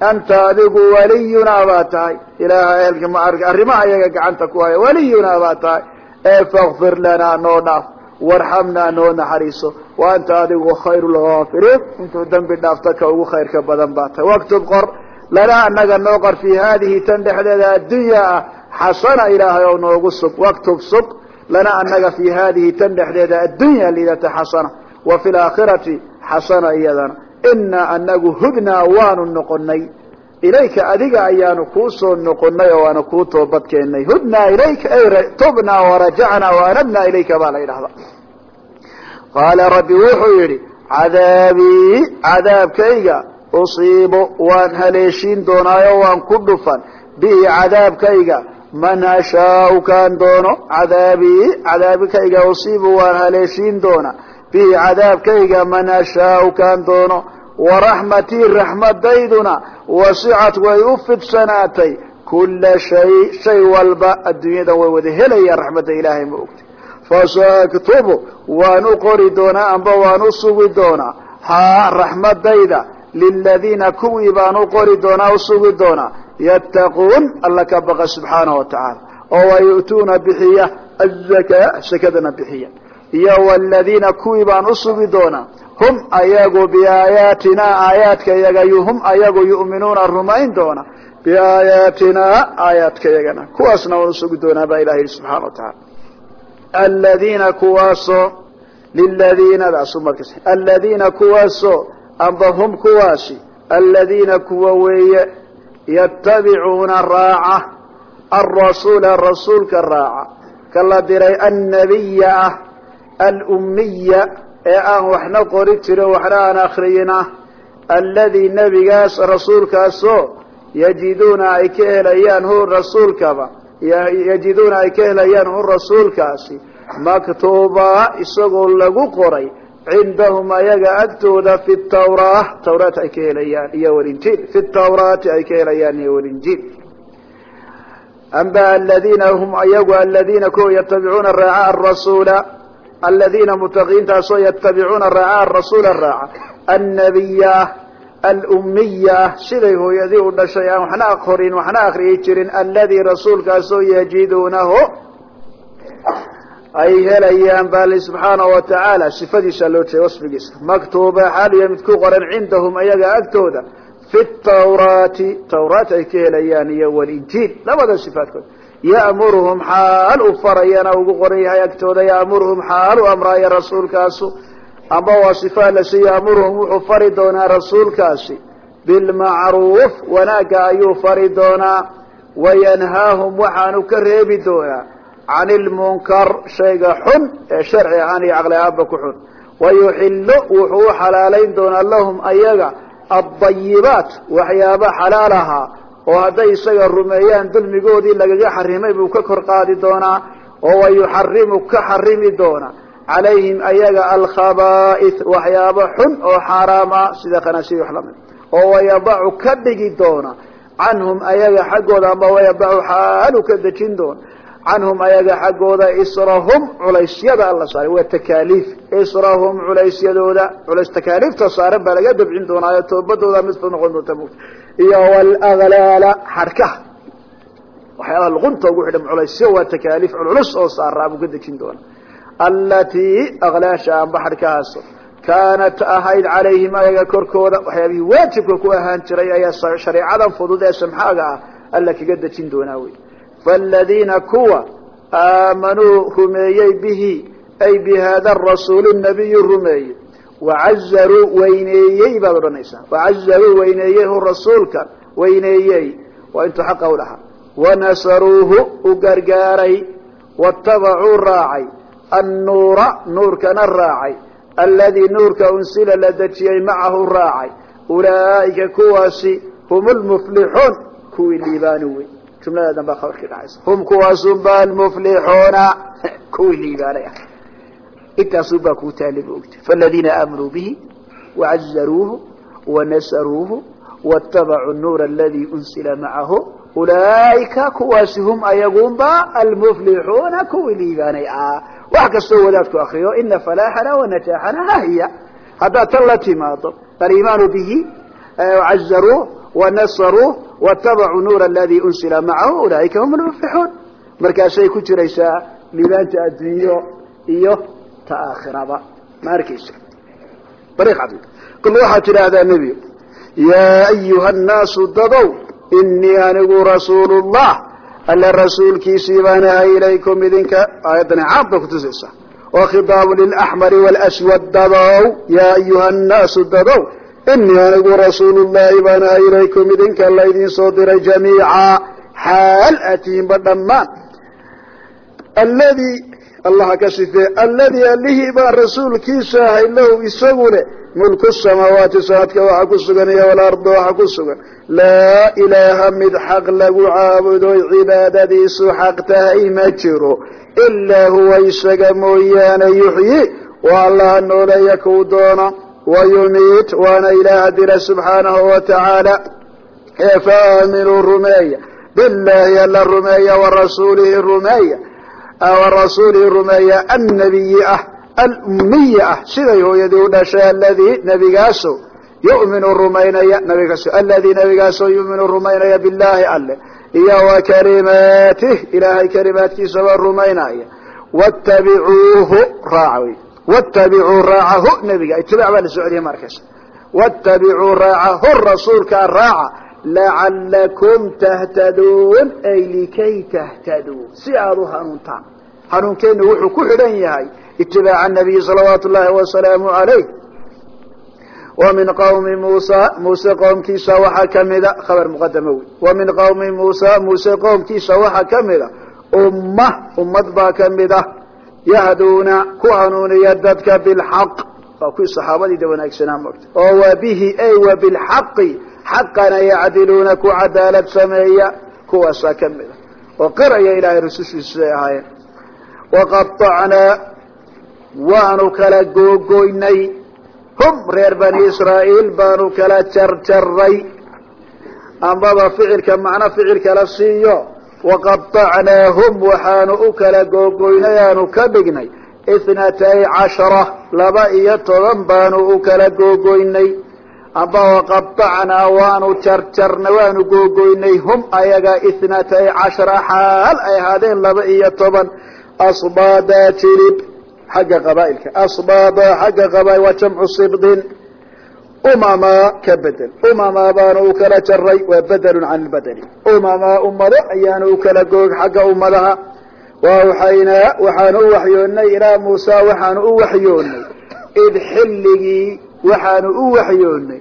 anta adigu waliyunaa baa tahay. Ilaahay ehelka ma arrimaha iyaga gacanta ku haya waliyunaa baa tahay ee fakfir lanaa noo dhaaf warxamnaa noo naxariiso wa adigu khayru lgaafiriin intuu dembi dhaafta ka ugu khayrka badan baa tahay waktub qor lanaa anaga noo qor fii haadihi tan dhexdeeda addunya ah xasana ilaahay oo noogu sug waktub sug lanaa anaga fii haadihi tan dhexdeeda addunya lidata xasana wa fi laakhirati xasana iyadana inaa anagu hudnaa waanu noqonay ilayka adiga ayaanu kuu soo noqonay oo waanu kuu toobad keennay hudnaa ilayka tubnaa warajacnaa waanabnaa ilayka baa la yidhahdaa. Qaala rabbi wuxuu yidhi cadaabii cadaabkayga usiibu waan haleeshiin doonaayo waan ku dhufan. Bihi cadaabkayga man hashaau kaan doono cadaabii cadaabkayga usiibu waan haleeshiin doona bihi cadaabkayga man hashaau kaan doono waraxmatii raxmadayduna wasicad way u fidsanaatay kula shay shay walba adduunyadan way wada helayaan raxmadda ilaahay ma ogti fasaaktubu waan u qori doonaa amba waan u sugi doonaa haa raxmadayda liladiina kuwii baan u qori doonaa u sugi doonaa yattaquun alla ka baqa subxaanahu wa tacaala oo wayu'tuuna bixiya azakaa sakadana bixiya iyo waladiina kuwii baan u sugi doonaa hum ayagu biaayaatinaa aayaadka yaga hum ayagu yu'minuuna rumayn doona. Biaayaatinaa aayaadka yagana. Kuwaasna waan usugi doonaa baa ilaha yidhi subxana wa tacaala aladiina kuwaasoo liladiinadaas markas aladiina kuwaasoo amba hum kuwaasi. Aladiina kuwa weeye yatabicuuna raaca alrasuula rasuulka raaca. Ka la diray annabiya ah alummiya ee aan waxna qori jirin waxna aan akriyin ah alladii nebigaas rasuulkaasoo yajiduuna ay ka helayaan hu rasuulkaba yajiduuna ay ka helayaan hu rasuulkaasi. Maktuuba isagoo lagu qoray cindahum ayaga agtooda fi tawraa tawraat ay ka helayaan iyo walinjiil fi tawraati ay ka helayaan iyo walinjiil amba aladiina hum ayagu aladiina kuwa yatabicuuna raaca arasuula aladiina mutaqiintaasoo yatabicuuna raaca arasuula raaca. Annabiya alummiya siday hooyadii u dhashay aan waxna qorin waxna akriyi jirin alladii rasuulkaasoo yajiduunahu ay helayaan bali subxaanahu wa tacaala sifadiisa loo jeeda wasfigiisa. Maktuuba xaaliya mid ku qoran cindahum ayaga agtooda fi tawraati tawraat ay ka helayaan iyo walinjiil labada sifaadkood ya'muruhum xaal u farayana ugu qoran yahay agtooda ya'muruhum xaal u amraaya rasuulkaasu. Amba waa sifaa lasi ya'muruhum wuxuu fari doonaa rasuulkaasi. Bilmacruuf wanaagga ayuu fari doonaa. Wayanhaahum waxaanu ka reebi doonaa. Can ilmunkar shayga xun ee sharci ahaan iyo caqli ahaanba ku xun. Wayuxilu wuxuu u xalaalayn doonaa lahum ayaga addayibaat waxyaaba xalaal ahaa oo hadday isaga rumeeyaan dulmigoodii lagaga xarimay buu ka kor qaadi doonaa oo wayuxarimu ka xarimi doonaa calayhim ayaga alkhaba'ith waxyaaba xun oo xaaraama sida khanaasiy wax la mid oo wayadacu ka dhigi doona. Canhum ayaga xaggooda ama wayadacu xaalu ka dejin doona canhum ayaga xaggooda israhum culaysyada alla saaray waa takaaliif israhum culaysyadooda culays takaaliifta saaran baa laga dabcin doonaayo toobadooda mid noqon doonta mugta iyo walaklaala xadhkaha waxyaabaha luqunta ugu xidhan culaysyo waa takaaliif culculus oo saaraa buu ka dejin doona alatii aklaasha amba xadhkahaaso kaanat ahayd calayhim ayaga korkooda waxyaabihii waajibka ku ahaan jiray ayaa shareecadan fudud ee samxaaga ah alla kaga dejin doonaa wey faladiina kuwa aamanuu rumeeyey bihi ay bi hada rasuuli nabiyu wacazaruu weyneeyey baad odhanaysaa wacazaruu weyneeyey hu rasuulka weyneeyey waa intuu xaqa u dhahaa wanasaruuhu u gargaaray watabacuu raacay annuura nuurkana raacay alladii nuurka unsila la dejiyey macahu raacay ulaa'ika kuwaasi hum lmuflixuun kuwii liibaani wey jumlada danbaa khabarkii dhacaysa hum kuwaasunba almuflixuuna kuwii liibaanay intaasunbaa kuu taali ba ogta faladiina aamanuu bihi wacazaruuhu wanasaruuhu watabacuu nuura aladii unsila macahu. Ulaa'ika kuwaasi hum ayagunba almuflixuuna kuwii liibaanay. Ah wax kastoo wadaadku akriyo ina falaaxana wanajaaxana hahiya haddaad tan la timaado alimaanu bihi cazaruuh wanasaruuh watabacuu nuura aladii unsila macahu ulaa'ika hum almuflixuun markaasay ku jiraysaa liibaanta adduunyo iyo ta aakhiraba. Ma arkaysa. Ariiq cadi kul waxaad tidhaahdaa nebiga yaa ayuha nnaasu dadow inii anigu rasuulullah. Alla rasuulkiisii baan ahay ilaykum idinka. Aayaddani caam bay kutusaysaa oo khitaabu lilaxmari waalaswad dadow yaa ayuha nnaasu dadow inii anigu rasuulullahi baan ahay ilaykum idinka. Laydin soo diray jamiica. Xaal atiinba dhammaan. Alladii allaha ka sifee alladii allihii baan rasuulkiisa ahay lahu isagu leh mulku samaawaati sanadka waxa ku sugan iyo walarda waxa ku sugan. Laa ilaaha mid xaq lagu caabudo cibaadadiisu xaq tahay ma jiro. Ilaa huwa isaga mooyaane yuxyi waa allaha nooleeya kuu doona wayumiit waana ilaaha dila subxaanahu wa tacaala. Ee faaaminuu rumeeya billahi alla rumeeya warasuulihi rumeeya warasuulihi rumeeya annabiyi ah alummiyi ah siday hooyadii u dhashay aladii nebigaaso yuminu rumaynaya nabigaaso aladii nebigaasoo yuminu rumaynaya billahi alle iyo wa kalimaatih ilaahay kalimaadkiisaba rumaynaya watabicuuhu raaca wey watabicuu raacahu nebiga itibaac baa la soo celiya markaas watabicuu raacahu rasuulkaa raaca lacalakum tahtaduun ay likay tahtaduu si aada u hanuuntaan hanuunkeennu wuxuu ku xidhan yahay itibaaca nabiyi salawaatu llahi wasalaamu alayh wa qawmi muusa muuse qowmkiisa waxaa kamida khabar muqadama wey wa qawmi muusa muuse qowmkiisa waxaa kamida umma ummad baa ka mid ah yahduuna ku hanuuniya dadka bilxaq. Waa kuwii saxaabadiida wanaagsanaa mogta oo wa bihi ay wa bilxaqi xaqana yacdiluuna ku cadaalad sameeya kuwaasaa ka mid a. Oo qiraya ilaahay rusushiisu siday ahaayeen waqaacnaa waanu kala googoynay hum reer bani israa'iil baanu kala jarjaray ambaba ficilka macno ficilka la siiyo waqaacnaahum waxaanu u kala googoynay aanu ka dhignay ithnatay cashara laba iyo toban baanu u kala googoynay amba waqaacnaa waanu jarjarnay waanu googoynay hum ayaga ithnatay cashara xaal ay ahaadeen laba iyo toban asbaada jirib xagga qabaailka asbaada xagga qabaail waa jamcu sibdin umamaa ka bedel umamaa baanu u kala jaray waa bedelun can lbadeli umamaa ummado ayaanu u kala goog xagga ummadaha wawxaynaa waxaanu u waxyoonnay ilaa muusa waxaanu u waxyoonnay id xilligii waxaanu u waxyoonnay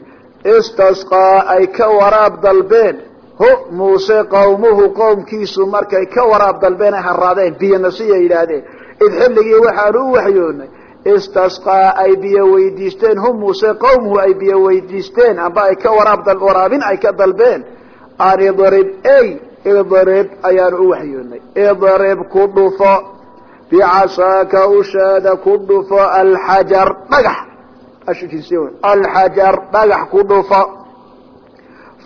istasqaa ay ka waraab dalbeen hu muuse qawmuhu qowmkiisu markay ka waraab dalbeen ay haraadeen biyanasiya yidhaahdeen. Id xilligii waxaanu u waxyoonay istasqaa ay biyo weydiisteen hum muuse qawmuhu ay biyo weydiisteen amba ay ka waraab waraabin ay ka dalbeen. An idrib ey idrib ayaanu u waxyoonay. Idrib ku dhufo bicasaaka ushaada ku dhufo alxajar dhagax. Alxajar dhagax ku dhufo.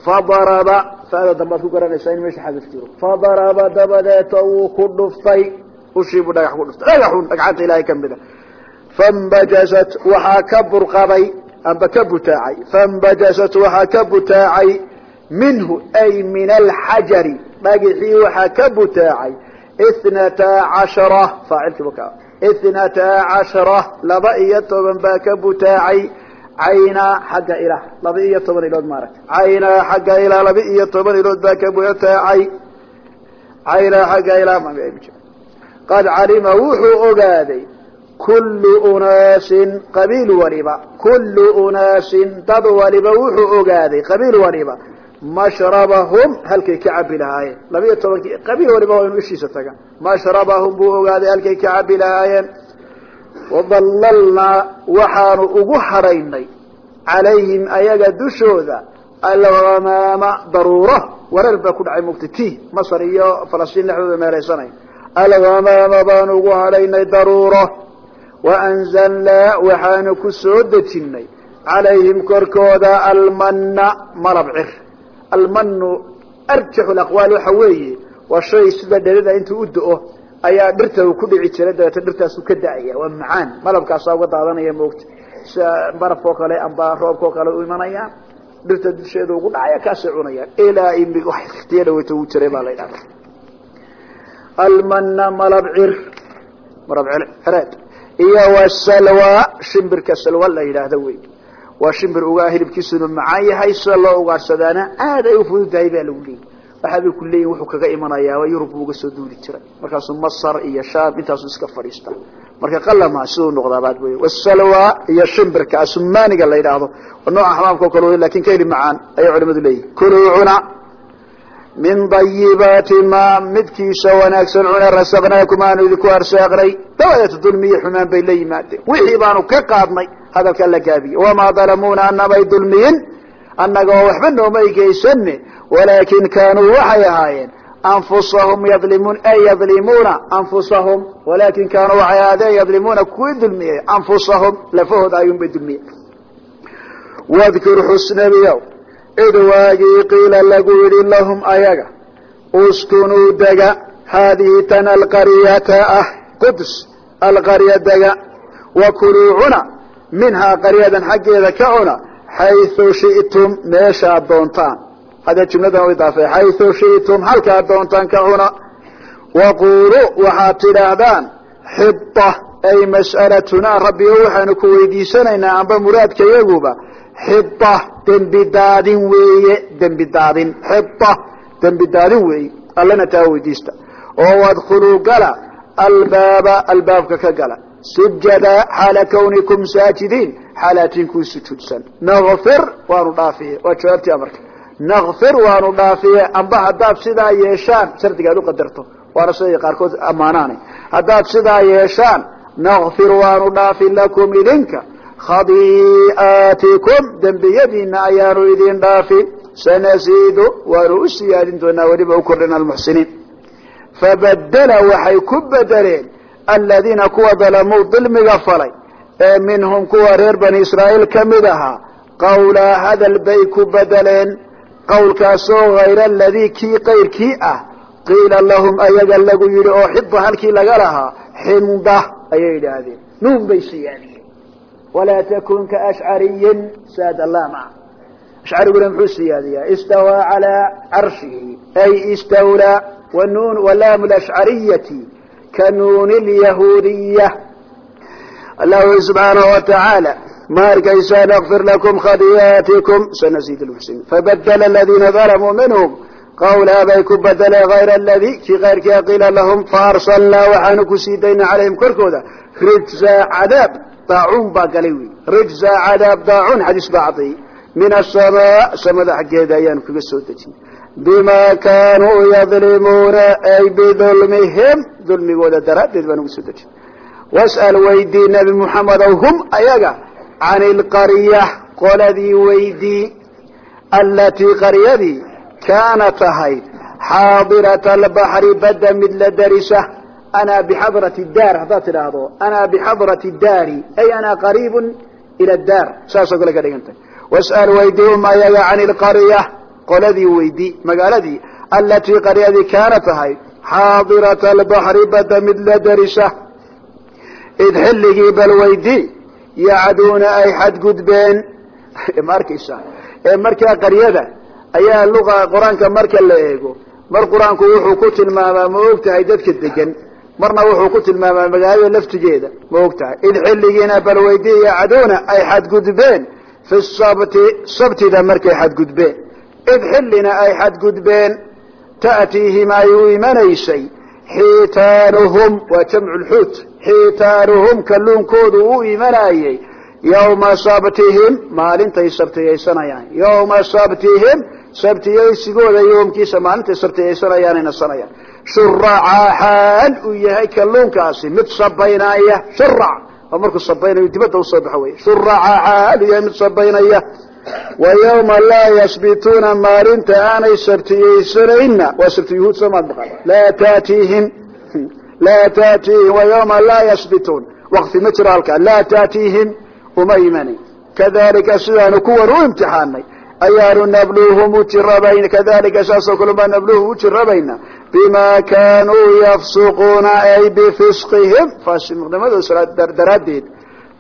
Fadaraba faada dambaad ku garanaysaa in meesha xadaf jiro. Fadaraba dabadeeto wuu ku dhuftay. Ushiibuu dhagax ku dhuftay. Dhagaxun dhagxanta ilahay ka mida fambajasat waxaa ka burqaday amba ka butaacay. Fambajasat waxaa ka butaacay minhu ay min alxajari. Dhagixii waxaa ka butaacay. Itnataa cashara faacilkiiba ka itnataa cashara laba iyo toban baa ka butaacay caynaa xagga ilah laba iyo toban ilood maaragta caynaa xagga ilah laba iyo toban ilood baa ka butaacay caynaa xagga ilah qad calima wuxuu ogaaday kullu unaasin qabiil waliba kullu unaasin dad waliba wuxuu ogaaday qabiil waliba mashrabahum halkay ka cabi lahaayeen. Labiiyo tobankii qabiil waliba waa inu ishiisa taga mashrabahum buu ogaaday halkay ka cabi lahaayeen wadallalnaa waxaanu ugu hadhaynay calayhim ayaga dushooda alghamaama daruuro. Wareer baa ku dhacay mugtiti masr iyo falastiin dhexdooda meelaysanay alghamaama baanu ugu hadhaynay daruuro. Waanzalnaa waxaanu ku soo dejinay calayhim korkooda almanna malab cir. Almanu arjaxu aqwaal waxa weeye waa shay sida dherida intuu u do-o ayaa dhirta uu ku dhici jiray dabeeta dhirtaasu ka da'aya waa macaan. Malabkaasaa uga daadanaya moogta. Barafkao kale amba roobkao kale u imanayaan dhirta dusheeda ugu dhacaya kaasay cunayaan ilaa ikhtiya dhaweyta uu jiray baa la ydhahda almana malab cir. Malab cireed iyo wasalwa shimbirka salwa la yidhaahda wey waa shimbir ugaa hilibkiisuna macaan yahay sida loo ugaadhsadaana aad ay ufududahay baa lagu leeyay waxaabay ku leeyihiin wuxuu kaga imanayaa yurub buu uga soo duuli jiray. Markaasuu masar iyo shaam intaasuu iska fadhiista. Marka qalama siduu noqdaabaad wey wasalwa iyo shimbirka asumaaniga la yidhaahdo nooca xamaamka o kale laakiin ka hilib macaan ayay culimadu leeyihiin kuluu cuna min dayibaati ma midkiisa wanaagsan cuna rasaqnaakum aanu idinku arsaaqnay. Dabadeeta dulmiyo xumaan bay la yimaadeen. Wixii baanu ka qaadnay hadalkaa la gaabiye wamaa dalamuuna anamay dulmiyin annaga oo waxba noomay geysane walaakin kaanuu waxay ahaayeen anfusahum yadlimuun ay yadlimuuna anfusahum walaakin kaanuu waxay ahaadeen yadlimuuna kuwii dulmiyey anfusahum lafahooda ayuunbay dulmiye wadkur xusnabiyow id waagii qiila lagu yidhi lahum ayaga uskunuu dega haadihi tan alqaryata ah quds alqarya dega wakuluu cuna minhaa qaryadan xaggeeda ka cuna xayu shi'tum meeshaad doontaan hadee jumladan u idaafay xayu shi'tum halkaad doontaan ka cuna waquuluu waxaad tidhaahdaan xida ay mas'alatunaa rabbi o waxaanu ku weydiisanaynaa amba muraadka yaguba. Xida dembi weeye. Dembi daadin daadin weeye. Allana taa weydiista. Oo wadkhuluu gala albaaba albaabka ka gala. Sujada xaala kawnikum saajidiin xaalaatiin kuu sujuudsan nakfir waanu dhaafiye. Waa jawaabtii amarka nakfir waanu dhaafiye amba haddaad sidaa yeeshaan shardiga ad uqadarto waana siday qaarkood ammaanaanay haddaad sidaa yeeshaan nakfir waanu dhaafin lakum idinka khadii'aatikum dembiyadiina ayaanu idin dhaafin sanasiidu waanu u siyaadin doonaa weliba u kordhina almuxsiniin fabadela waxay ku bedeleen aladiina kuwa dalamuu dulmiga falay ee minhum kuwa reer bani israa'iil ka mid ahaa qawlaa hadal bay ku bedeleen qawlkaasoo hayra aladii kii kayrkii ah qiila lahum ayaga lagu yidhi oo xida halkii laga lahaa xinda ayay yidhaahdeen. Nuun bay siyaadiyeen walaa takun kaashcariyin saadalama ashcariguna muxuu siyaadiyaa? Istawaa calaa carshihi ay istawlaa wanuun walaamu lashcariyati kanuun lyahuudiya allah ui subxaanahu watacaala ma arkaysaa nakfir lakum khadiyaatikum sanasiid lmuxsiniin fabadela aladiina dalamuu minhum qawlaa bay ku bedeleen hayra aladii kii kayrkia qiila lahum faarsalnaa waxaanu ku sii daynay calayhim korkooda rijza cadaab daacuun baa galay wy rijza cadaab daacuun xadiis baa cadayey min asamaa samada xaggeeda ayaanu kaga soo dejinay bima kaanuu yadlimuuna ay bidulmihim dulmigooda daraaddeed baan ugu soo dejin was'al weydii nebi muxamedow hum ayaga can ilqarya qoladii weydii allatii qaryadii kaanat ahayd xaadirata albaxri badda mid la darisa ana bixadrati daar haddaad tidhaahdo ana bixadrati daari ay ana qariibun ila daar saasoo kale ka dhigantay was'al weydii hum ayaga can ilqarya qoladii weydii magaaladii allatii qaryadii kaanat ahayd xaadirata albaxri badda mid la darisa id xilligii bal weydii yacduuna ay xadgudbeen ma ee markaa qaryada ayaa luqa qur'aanka marka la eego mar qur'aanku wuxuu ku tilmaamaa ma og tahay dadka degan marna wuxuu ku tilmaamaa magaalada laftigeeda ma og tahay id xilligiina bal weydii yacduuna ay xadgudbeen fi sabti sabtida markay xadgudbeen id xillina ay xadgudbeen ta'tiihim ay u imanaysay xiitaanuhum waa jamcu lxuut xiitaanuhum kalluunkoodu u imanayey. Yawma sabtihim maalintay sabtiyaysanayaan. Yawma sabtihim sabtiyaysigooda yoomkiisa maalintay sabtiyaysanayaan ay nasanayaan shuracaa xaal uu yahay kalluunkaasi mid sabaynaya shurac waa markuu sabaynayo dibadda u soo baxo wey shuracaa xaal uu yahay mid sabaynaya wa yawma laa yasbituuna maalinta aanay sabtiyaysanayna waa sabti yuhuud soomaad maqan laa taatihim laa taatihim wa yawma laa yasbituun waqfi ma jiro halkaa laa taatihim uma imanin kadalika sidaanu kuwan u imtixaanay ayaanu nabluhum u jirabayna kadalika saasoo kale baa nabluhum u jirabayna bima kaanuu yafsuquuna ay bifisqihim faasiqnimadooda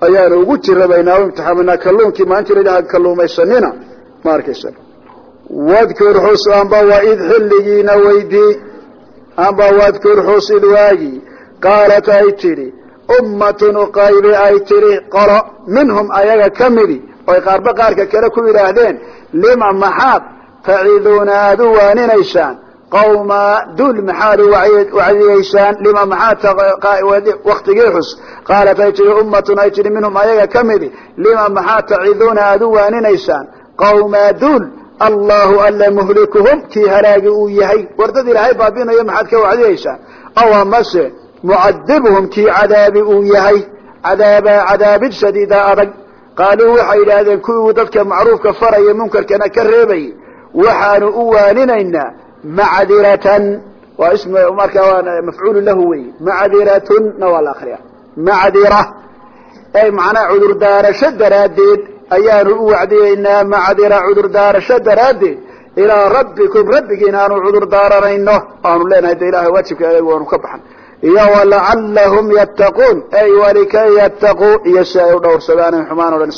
ayaanu ugu jirabaynaa u imtixaamanaa kalluunkii maalinta ladhaha kalluumaysanina ma arkaysa. Wadkur xus amba waid xilligiina weydii amba wadkur xus id waagii qaalat ay tidhi ummatun qaybi ay tidhi qolo minhum ayaga ka midi. Oy qaarba qaarka kale ku yidhaahdeen lima maxaad taciduuna aada u waaninaysaan qawma dul maxaad wacdiyeysaan lima maxaad waktigii xus? Qaalat ay tihi ummatun ay tihi minhum ayaga ka midi lima maxaad taciduuna aada u waaninaysaan? Qawma dul allahu alla muhlikuhum kii halaagi uu yahay. Wardad ilaahay baabinayo maxaad ka wacdiyeysaan? Aw amase mucadibuhum kii cadaabi uu yahay. Cadaaba cadaabid shadiida adag. Qaaluu waxay yidhaahdeen kuwii dadka macruufka faraya munkarkana ka reebayay waxaanu u waaninaynaa macdiratan waa ism markaa mafcuulu lahu wey macdiratuna waa la akriya macdira ay macnaha cudurdaarasho daraaddeed ayaanu u wacdiyeynaa macdira cudurdaarasho daraaddeed ilaa rabbikum rabbigiin aanu cudur daaranayno aanu leenahay de ilahay waajibka waanu ka baxan iyo walacallahum yattaquun ay walikay yattaquu iyo si ay u dhowrsadaan xumaan o dhan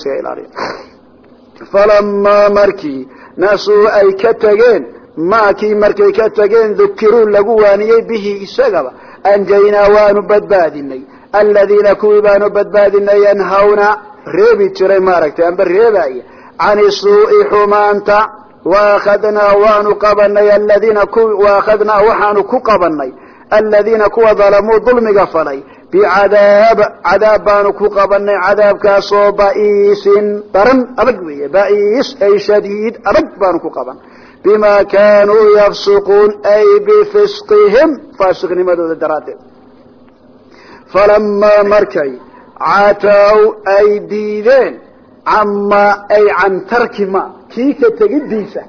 tegeen maakii markay ka tegeen dukiruu lagu waaniyey bihi isagaba. Anjaynaa waanu badbaadinay aladiina kuwii baanu badbaadinay yanhawna. Reebi jiray maaragtay amba reebaya cani suu'i xumaanta waakhadnaa waanu qabanay aladiina waakhadnaa waxaanu ku qabanay aladiina kuwa dalamuu dulmiga falay. Bicadaab cadaab baanu ku qabanay cadaabkaasoo ba'iisin. Daran adag weeye ba'iis ay shadiid adag baanu ku qaban bima kaanuu yafsuquun ay bifisqihim faasiqnimadooda daraaddeed falamaa markay cataw ay diideen camaa ay can tarki ma kii ka tegidiisa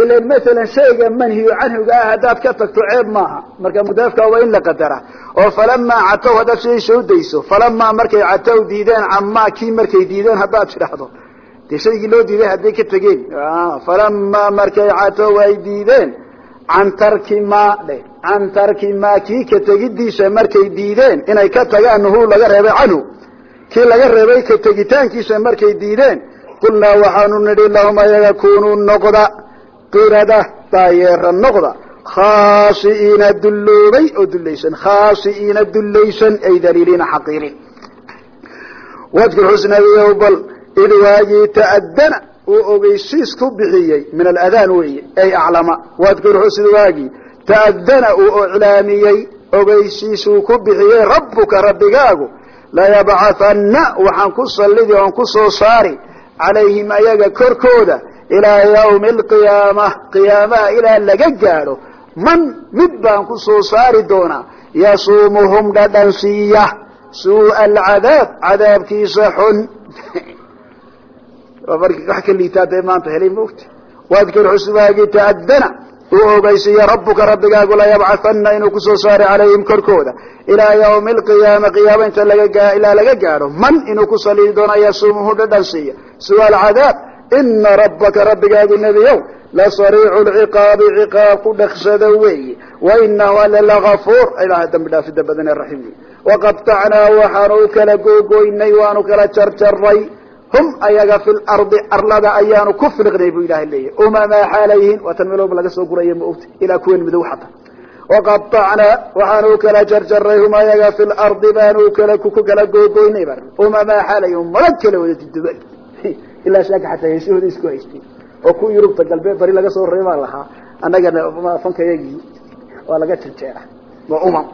ilan masalan shayga manhiyu canhuga ah haddaad ka tagto ceeb maaha marka mudaafka waa in la qadara oo falamaa cataw haddaad shaysa u dayso falamaa markay cataw diideen camaa kii markay diideen haddaad tidhaahdo dee shaygii loo diiday hadday ka tegeen. Falamaa markay catow ay diideen. Can tarki ma dhe can tarki ma kii ka tegidiisa markay diideen. Inay ka tagaan nuhu laga reebay canhu kii laga reebay ka tegitaankiisa markay diideen. Qulnaa waxaanu nidhi lahum ayaga kunuu noqda qirada daayeera noqda. Khaasi'iina dulloobay oo dulaysan khaasi'iina dulaysan ay daliiliina xaqiirin wadkur bal id waagii ta'adana uu ogeysiis ku bixiyey min aladaan weeye ay aclama wadkur xusd waagii ta'adana uu iclaamiyey ogeysiis uu ku bixiyey rabbuka rabbigaagu layabcahanna waxaan ku sallidi oon ku soo saari calayhim ayaga korkooda ilaa yawmi alqiyaama qiyaamaha ilaa laga gaadho man mid baan ku saari doonaa yasuumuhum dhadhansiiya suu'a alcadaab cadaabkiisa markii wax ka liitaa dee maanta helay moogta wadkur xusbaagii ta'adana uu ogeysiiye rabbuka rabbigaagu layabcahana inuu ku soo saari calayhim korkooda. Ilaa yawmi alqiyaama qiyaama inta ilaa laga gaadho man inuu ku saliidi doono yasuumuhu dhadhan siiya. Suwa alcadaab ina rabbaka rabbigaagu nebiyow la sariicu lciqaabi ciqaab ku dhaqsada weeye wa inahu alle lagafuur ilaha dambi dhaafida badan ee raxiim wey waqatacnaa waxaanu u kala googoynay waanu kala jarjaray hum ayaga fi lardi arlada ayaanu ku filiqnay buu ilahay leeyahy umamaa xaalayhin waa tan meelooba laga soo guraya ma ogta ilaa kuwen midow xata waqatacnaa waxaanu kala jarjaray hum ayaga fi lardi baanu kala ku kala googoynay ba umamaa xaalayhin ummado kala wada diduba ilaa shaaka xataa heesahooda isku haystay oo ku yurubta galbeed bari laga soo reebaa lahaa. Annagana fankayagii waa laga jarjeera waa umam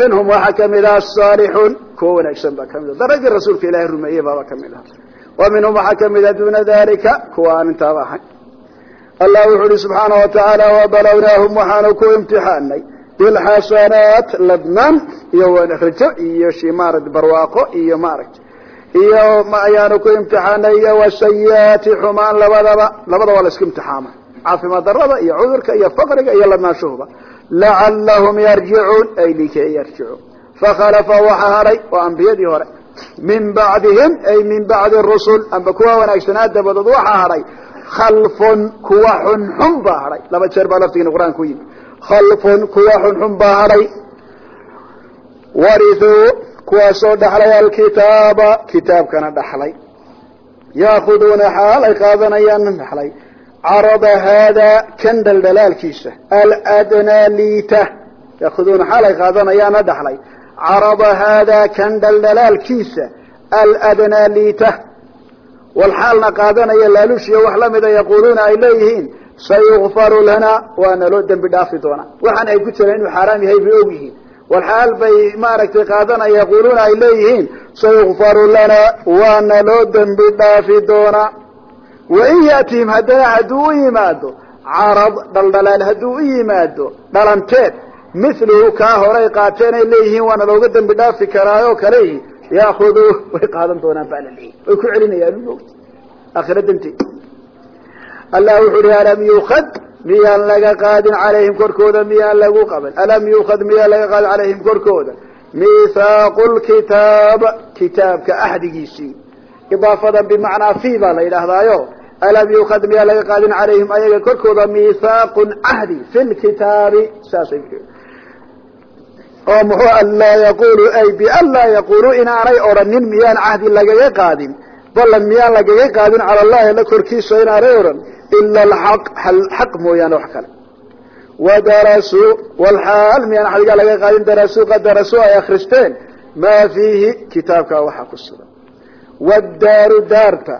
minhum waxaa ka mid ah asaalixuun kuwa wanaagsan baa ka mid a daragii rasuulka ilaahay rumeeyey baaba ka mid ah. Wa minhum waxaa ka mid a duuna dalika kuwa aan intaaba ahayn. Allah wuxu uhi subxaana watacaala wabalawnaahum waxaanu ku imtixaanay bilxasanaat ladnaan iyo rajo iyo shi maarata barwaaqo iyo maaragta iyo ayaanu ku imtixaanay iyo wasayiaati xumaan labadaba. Labada waa la isku imtixaama caafimaad darada iyo cudurka iyo faqriga iyo ladnaanshuhuba lacalahum yarjicuun ay likay yarjicuun fakhalafa waxa haray waa ambiyadii hore min bacdihim ay min bacdi rusul amba kuwa wanaagsanaa dabadood waxaa hadhay khalfun kuwa xunxun baa hadhay laba jeer baa laftigiina qur'aanka ku yimi khalfun kuwa xunxun baa hadhay warithuu kuwaasoo dhaxlay alkitaaba kitaabkana dhaxlay yaakuduuna xaal ay qaadanayaan dhaxlay carada haadaa kan dhaldhalaalkiisa aladnaa liita yaakuduuna xaal ay qaadanayaana dhaxlay carada haadaa kan dhaldhalaalkiisa aladnaa liita walxaalna qaadanaya laalushiya wax lamida yaquuluuna ay leeyihiin sayukfaru lana waa naloo dembi dhaafi doonaa waxaan ay ku jireen inuu xaaraam yahay bay og yihiin walxaal bay maaragtay qaadanaya yaquuluuna ay leeyihiin sayukfaru lana waa naloo dhaafi doonaa wain yaatihim haddana hadduu u yimaado carad dhaldhalaal hadduu u yimaado dhalanteed miluhu kaa horay qaateen ay leeyihiin waana looga dembi dhaafi karaayoo kale yaakuduuh way qaadan doonaan baa la leeyahy way ku celinayaan moogta aakhira danteed allah wuxu uhi alam yuukad miyaan laga qaadin calayhim korkooda miyaan lagu qaban alam yuukad miyaan laga qaadin calayhim korkooda alam yuukad miyaan laga qaadin calayhim ayaga korkooda mithaaqun cahdi fi lkitaabi saasay oo muxuu anlaa yaqulu ay bianlaa yaqulu inaanay odhanin miyaan cahdi lagaga qaadin ballan miyaan lagaga qaadin cala allahi alla korkiisa inaanay odhan ila alxaq xaq mooyaane wax kale wadarasuu walxaal miyaan axdigaa laga qaadin darasuu qad darasuu ay akristeen maa fiihi kitaabkaa waxaa ku sugan waddaaru daarta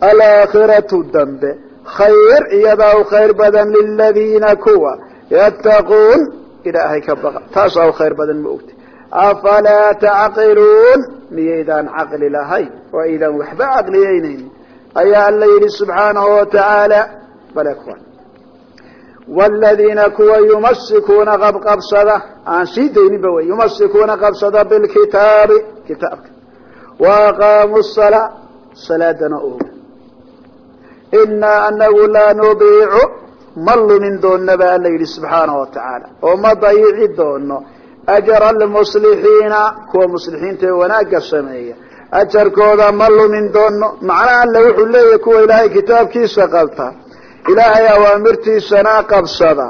alaakhiratu dambe. Khayr iyadaa u khayr badan liladiina kuwa. Yattaquun ilaahay ka baqa. Taasaa u khayr badan ma ogti afalaa tacqiluun? Miyaydaan caqli lahayn. Oo aydaan waxba caqliyeynaynin ayaa alla yidhi subxaanahu watacaala bale kuwan wladiina kuwa yumasikuuna qabqabsada. Aan sii dayninba wey yumasikuuna qabsada bilkitaabi kitaabka. Wa aqaamuu salaa salaadana ooga inaa anagu laa nudiicu ma lumin doonna ba alla yidhi subxaanahu watacaala oo ma dayici doono ajra almuslixiina kuwa muslixiinta ee wanaagga sameeya ajarkooda ma lumin doono macnaha alle wuxuu leeyahy kuwa ilaahay kitaabkiisa qabta ilaahay awaamirtiisana qabsada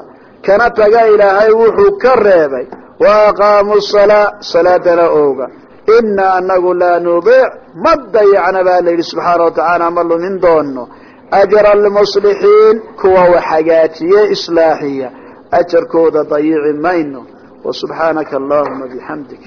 kana taga ilaahay wuxuu ka reebay wa aqaamuu salaa salaadana ooga inaa anagu laa nudiic ma dayacna ba alla yidhi subxaana watacaala ma lumin doono ajra almuslixiin kuwa wax hagaajiye islaaxiya ajarkooda dayici mayno wa subxaanaka allahuma bixamdik